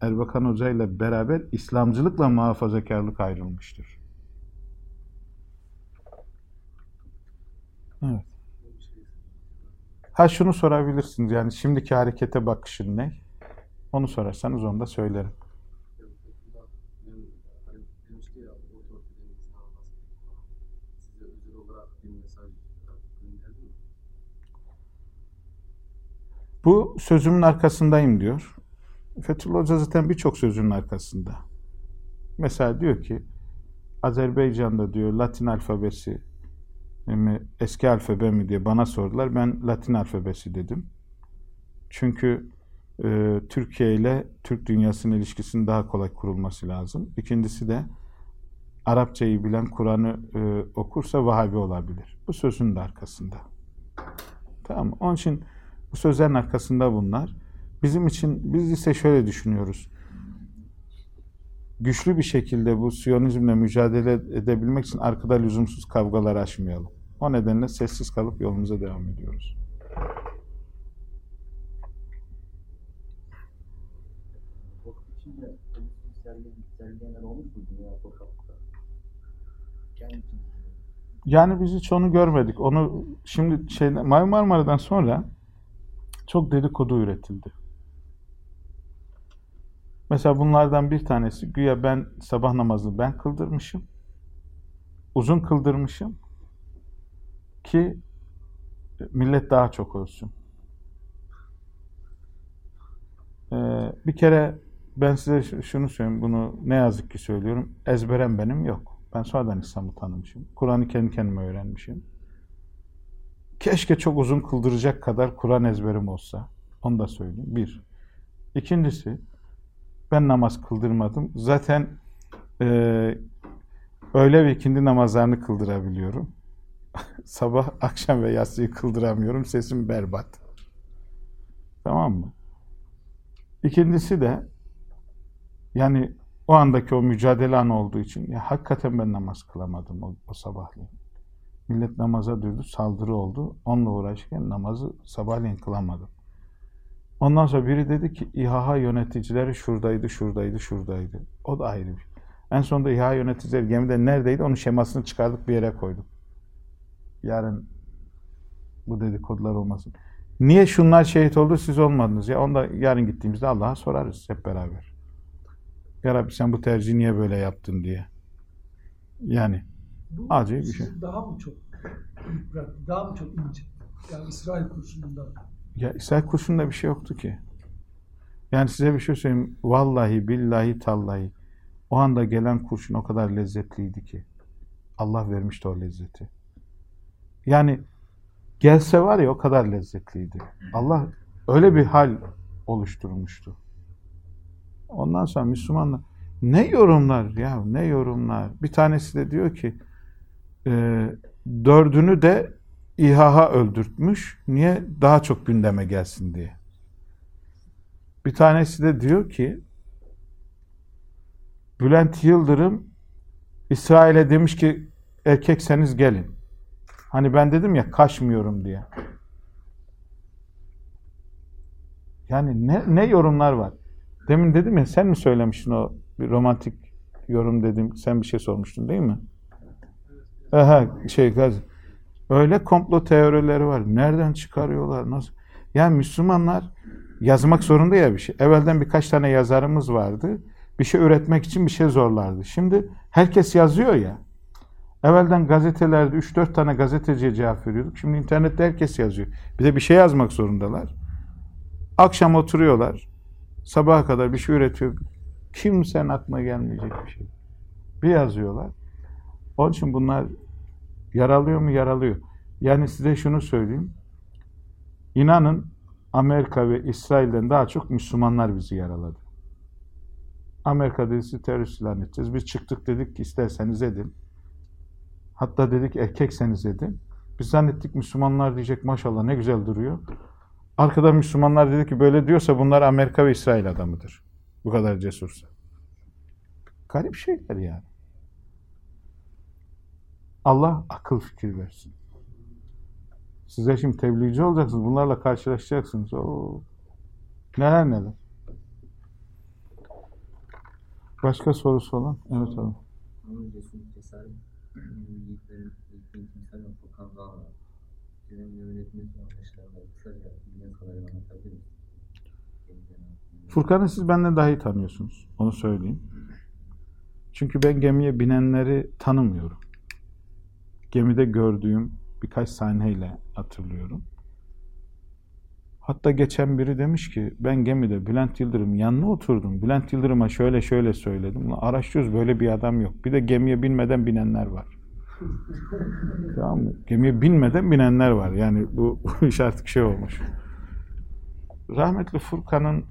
Erbakan Hoca ile beraber İslamcılıkla muhafazakarlık ayrılmıştır. Evet. Ha şunu sorabilirsiniz yani şimdiki harekete bakışın ne? Onu sorarsanız onu da söylerim. Ben hani demişti ya otoriteden insan alması size özel olarak bir mesaj gönderdi mi? Bu sözümün arkasındayım diyor. Fethullah Hoca zaten birçok sözünün arkasında. Mesela diyor ki Azerbaycan'da diyor Latin alfabesi mi, eski alfabe mi diye bana sordular. Ben Latin alfabesi dedim. Çünkü e, Türkiye ile Türk dünyasının ilişkisinin daha kolay kurulması lazım. İkincisi de Arapçayı bilen Kur'an'ı e, okursa Vahabi olabilir. Bu sözün de arkasında. Tamam? Onun için bu sözlerin arkasında bunlar. Bizim için biz ise şöyle düşünüyoruz. Güçlü bir şekilde bu Siyonizmle mücadele edebilmek için arkada lüzumsuz kavgalar açmayalım. O nedenle sessiz kalıp yolumuza devam ediyoruz. Yani biz hiç onu görmedik. Onu şimdi şey Mavi Marmara'dan sonra çok dedikodu üretildi. Mesela bunlardan bir tanesi güya ben sabah namazını ben kıldırmışım. Uzun kıldırmışım ki millet daha çok ölsün. Ee, bir kere ben size şunu söyleyeyim, bunu ne yazık ki söylüyorum. Ezberem benim yok. Ben sonradan İslam'ı tanımışım. Kur'an'ı kendi kendime öğrenmişim. Keşke çok uzun kıldıracak kadar Kur'an ezberim olsa. Onu da söyleyeyim. Bir. İkincisi, ben namaz kıldırmadım. Zaten eee öğle ve ikindi namazlarını kıldırabiliyorum. Sabah, akşam ve yatsıyı kıldıramıyorum. Sesim berbat. Tamam mı? İkincisi de yani o andaki o mücadele anı olduğu için ya hakikaten ben namaz kılamadım o, o sabahleyin. Millet namaza durdu, saldırı oldu. Onunla uğraşırken namazı sabahleyin kılamadım. Ondan sonra biri dedi ki İHA yöneticileri şuradaydı, şuradaydı, şuradaydı. O da ayrı bir şey. En sonunda İHA yöneticileri gemide neredeydi? Onun şemasını çıkardık bir yere koyduk. Yarın bu dedikodular olmasın. Niye şunlar şehit oldu siz olmadınız? Ya onda yarın gittiğimizde Allah'a sorarız hep beraber. Ya Rabbi sen bu tercihi niye böyle yaptın diye. Yani Bu Acayip bir şey. daha mı çok yıprattı, daha mı çok ince? Yani İsrail kurşunundan. Ya İsrail kurşununda bir şey yoktu ki. Yani size bir şey söyleyeyim. Vallahi billahi tallahi. O anda gelen kurşun o kadar lezzetliydi ki. Allah vermişti o lezzeti. Yani gelse var ya o kadar lezzetliydi. Allah öyle bir hal oluşturmuştu. Ondan sonra Müslümanlar ne yorumlar ya ne yorumlar. Bir tanesi de diyor ki e, dördünü de İHA öldürtmüş. Niye? Daha çok gündeme gelsin diye. Bir tanesi de diyor ki Bülent Yıldırım İsrail'e demiş ki erkekseniz gelin. Hani ben dedim ya kaçmıyorum diye. Yani ne, ne yorumlar var. Demin dedim ya sen mi söylemiştin o bir romantik yorum dedim. Sen bir şey sormuştun değil mi? Aha, şey Gazi. Öyle komplo teorileri var. Nereden çıkarıyorlar? Nasıl? Yani Müslümanlar yazmak zorunda ya bir şey. Evvelden birkaç tane yazarımız vardı. Bir şey üretmek için bir şey zorlardı. Şimdi herkes yazıyor ya. Evvelden gazetelerde 3-4 tane gazeteciye cevap veriyorduk. Şimdi internette herkes yazıyor. Bir de bir şey yazmak zorundalar. Akşam oturuyorlar. Sabaha kadar bir şey üretiyor. Kimsenin aklına gelmeyecek bir şey. Bir yazıyorlar. Onun için bunlar yaralıyor mu? Yaralıyor. Yani size şunu söyleyeyim. İnanın Amerika ve İsrail'den daha çok Müslümanlar bizi yaraladı. Amerika dedi sizi terörist ilan edeceğiz. Biz çıktık dedik ki isterseniz edin. Hatta dedik erkekseniz edin. Biz zannettik Müslümanlar diyecek maşallah ne güzel duruyor. Arkada Müslümanlar dedi ki böyle diyorsa bunlar Amerika ve İsrail adamıdır. Bu kadar cesursa. Garip şeyler yani. Allah akıl fikir versin. Size şimdi tebliğci olacaksınız. Bunlarla karşılaşacaksınız. Oo. Neler neler. Başka sorusu olan? Evet abi. Furkan'ı siz benden daha iyi tanıyorsunuz. Onu söyleyeyim. Çünkü ben gemiye binenleri tanımıyorum. Gemide gördüğüm birkaç sahneyle hatırlıyorum. Hatta geçen biri demiş ki ben gemide Bülent Yıldırım yanına oturdum. Bülent Yıldırım'a şöyle şöyle söyledim. Araştırıyoruz böyle bir adam yok. Bir de gemiye binmeden binenler var. tamam mı? Gemiye binmeden binenler var. Yani bu, bu iş artık şey olmuş. Rahmetli Furkan'ın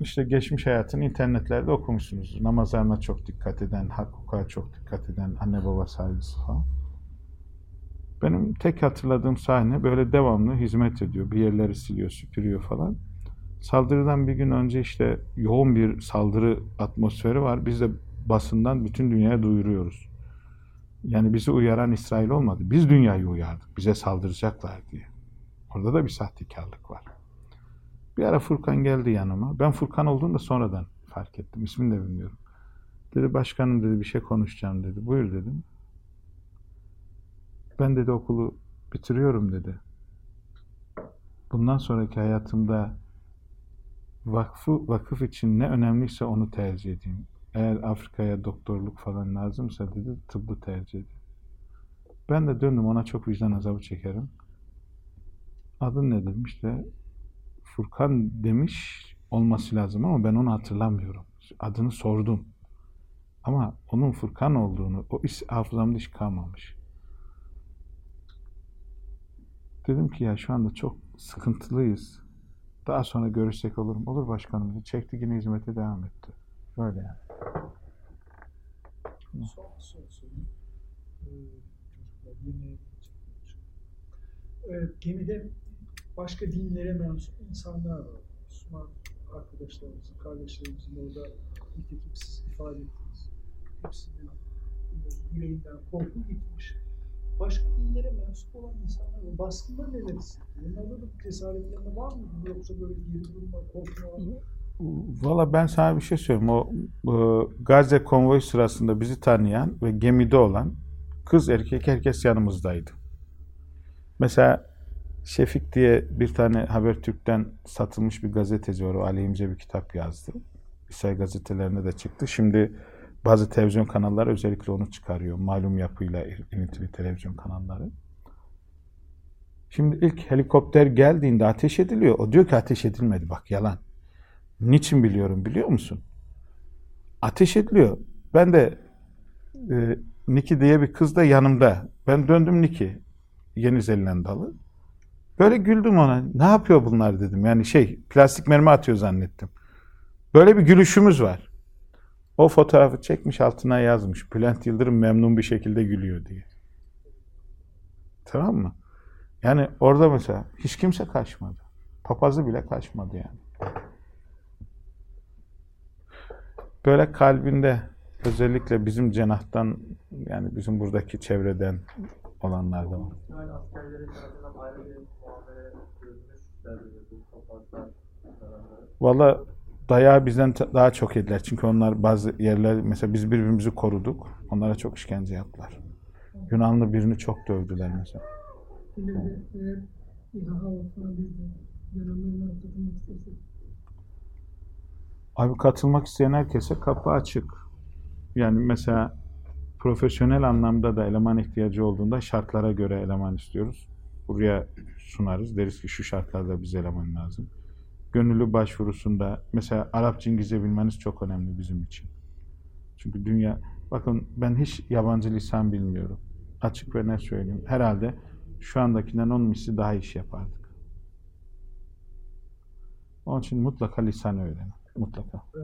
işte geçmiş hayatını internetlerde okumuşsunuz. Namazlarına çok dikkat eden, hak hukuka çok dikkat eden, anne baba saygısı falan. Benim tek hatırladığım sahne böyle devamlı hizmet ediyor. Bir yerleri siliyor, süpürüyor falan. Saldırıdan bir gün önce işte yoğun bir saldırı atmosferi var. Biz de basından bütün dünyaya duyuruyoruz. Yani bizi uyaran İsrail olmadı. Biz dünyayı uyardık. Bize saldıracaklar diye. Orada da bir sahtekarlık var. Bir ara Furkan geldi yanıma. Ben Furkan olduğunu da sonradan fark ettim. İsmini de bilmiyorum. Dedi başkanım dedi bir şey konuşacağım dedi. Buyur dedim. Ben dedi okulu bitiriyorum dedi. Bundan sonraki hayatımda vakfı vakıf için ne önemliyse onu tercih edeyim. Eğer Afrika'ya doktorluk falan lazımsa dedi tıbbı tercih edeyim. Ben de döndüm ona çok vicdan azabı çekerim. Adın ne dedim işte Furkan demiş olması lazım ama ben onu hatırlamıyorum. Adını sordum. Ama onun Furkan olduğunu o is hafızamda hiç kalmamış. Dedim ki ya şu anda çok sıkıntılıyız. Daha sonra görüşsek olur mu? Olur başkanım. Çekti yine hizmete devam etti. Böyle yani. Son, son soru. Ee, çocuklar yemeğe. Evet, gemide başka dinlere mensup insanlar var. Müslüman arkadaşlarımızın, kardeşlerimizin orada nitekim siz ifade ettiniz. Hepsinin yüreğinden korku gitmiş. Başka dinlere mensup olan insanlar var. Baskında neler hissediyor? Onlarda da bir cesaretlenme var mı? Yoksa böyle geri durma, korkma, Valla ben sana bir şey söyleyeyim. O e, Gazze konvoyu sırasında bizi tanıyan ve gemide olan kız erkek herkes yanımızdaydı. Mesela Şefik diye bir tane Habertürk'ten satılmış bir gazeteci var. O aleyhimize bir kitap yazdı. İsrail gazetelerine de çıktı. Şimdi bazı televizyon kanalları özellikle onu çıkarıyor. Malum yapıyla ilintili televizyon kanalları. Şimdi ilk helikopter geldiğinde ateş ediliyor. O diyor ki ateş edilmedi. Bak yalan. Niçin biliyorum biliyor musun? Ateş ediliyor. Ben de e, Niki diye bir kız da yanımda. Ben döndüm Niki. Yeni Zelandalı. Böyle güldüm ona. Ne yapıyor bunlar dedim. Yani şey plastik mermi atıyor zannettim. Böyle bir gülüşümüz var. O fotoğrafı çekmiş altına yazmış. Bülent Yıldırım memnun bir şekilde gülüyor diye. Tamam mı? Yani orada mesela hiç kimse kaçmadı. Papazı bile kaçmadı yani. Böyle kalbinde özellikle bizim cenahtan yani bizim buradaki çevreden olanlar da var. Valla dayağı bizden daha çok yediler. Çünkü onlar bazı yerler mesela biz birbirimizi koruduk. Onlara çok işkence yaptılar. Yunanlı birini çok dövdüler mesela. Abi katılmak isteyen herkese kapı açık. Yani mesela profesyonel anlamda da eleman ihtiyacı olduğunda şartlara göre eleman istiyoruz. Buraya sunarız. Deriz ki şu şartlarda bize eleman lazım. Gönüllü başvurusunda mesela Arapça İngilizce bilmeniz çok önemli bizim için. Çünkü dünya bakın ben hiç yabancı lisan bilmiyorum. Açık ve net söyleyeyim. Herhalde şu andakinden 10 misli daha iş yapardık. Onun için mutlaka lisan öğrenin. Mutlaka. Ee,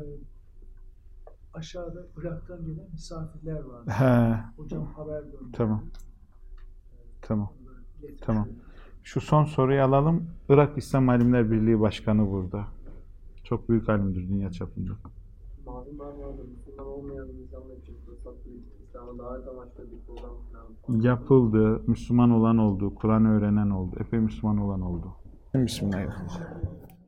aşağıda Irak'tan gelen misafirler var. He, Hocam haber gönderdi. Tamam. Tamam. Onları iletmiş Tamam. Şu son soruyu alalım. Irak İslam Alimler Birliği Başkanı burada. Çok büyük alimdir dünya çapında. Mavi Marmara'da Müslüman olmayan insanlar için fırsatlı İslam'a davet amaçlı bir program falan. Yapıldı. Müslüman olan oldu. Kur'an öğrenen oldu. Epey Müslüman olan oldu. Bismillahirrahmanirrahim.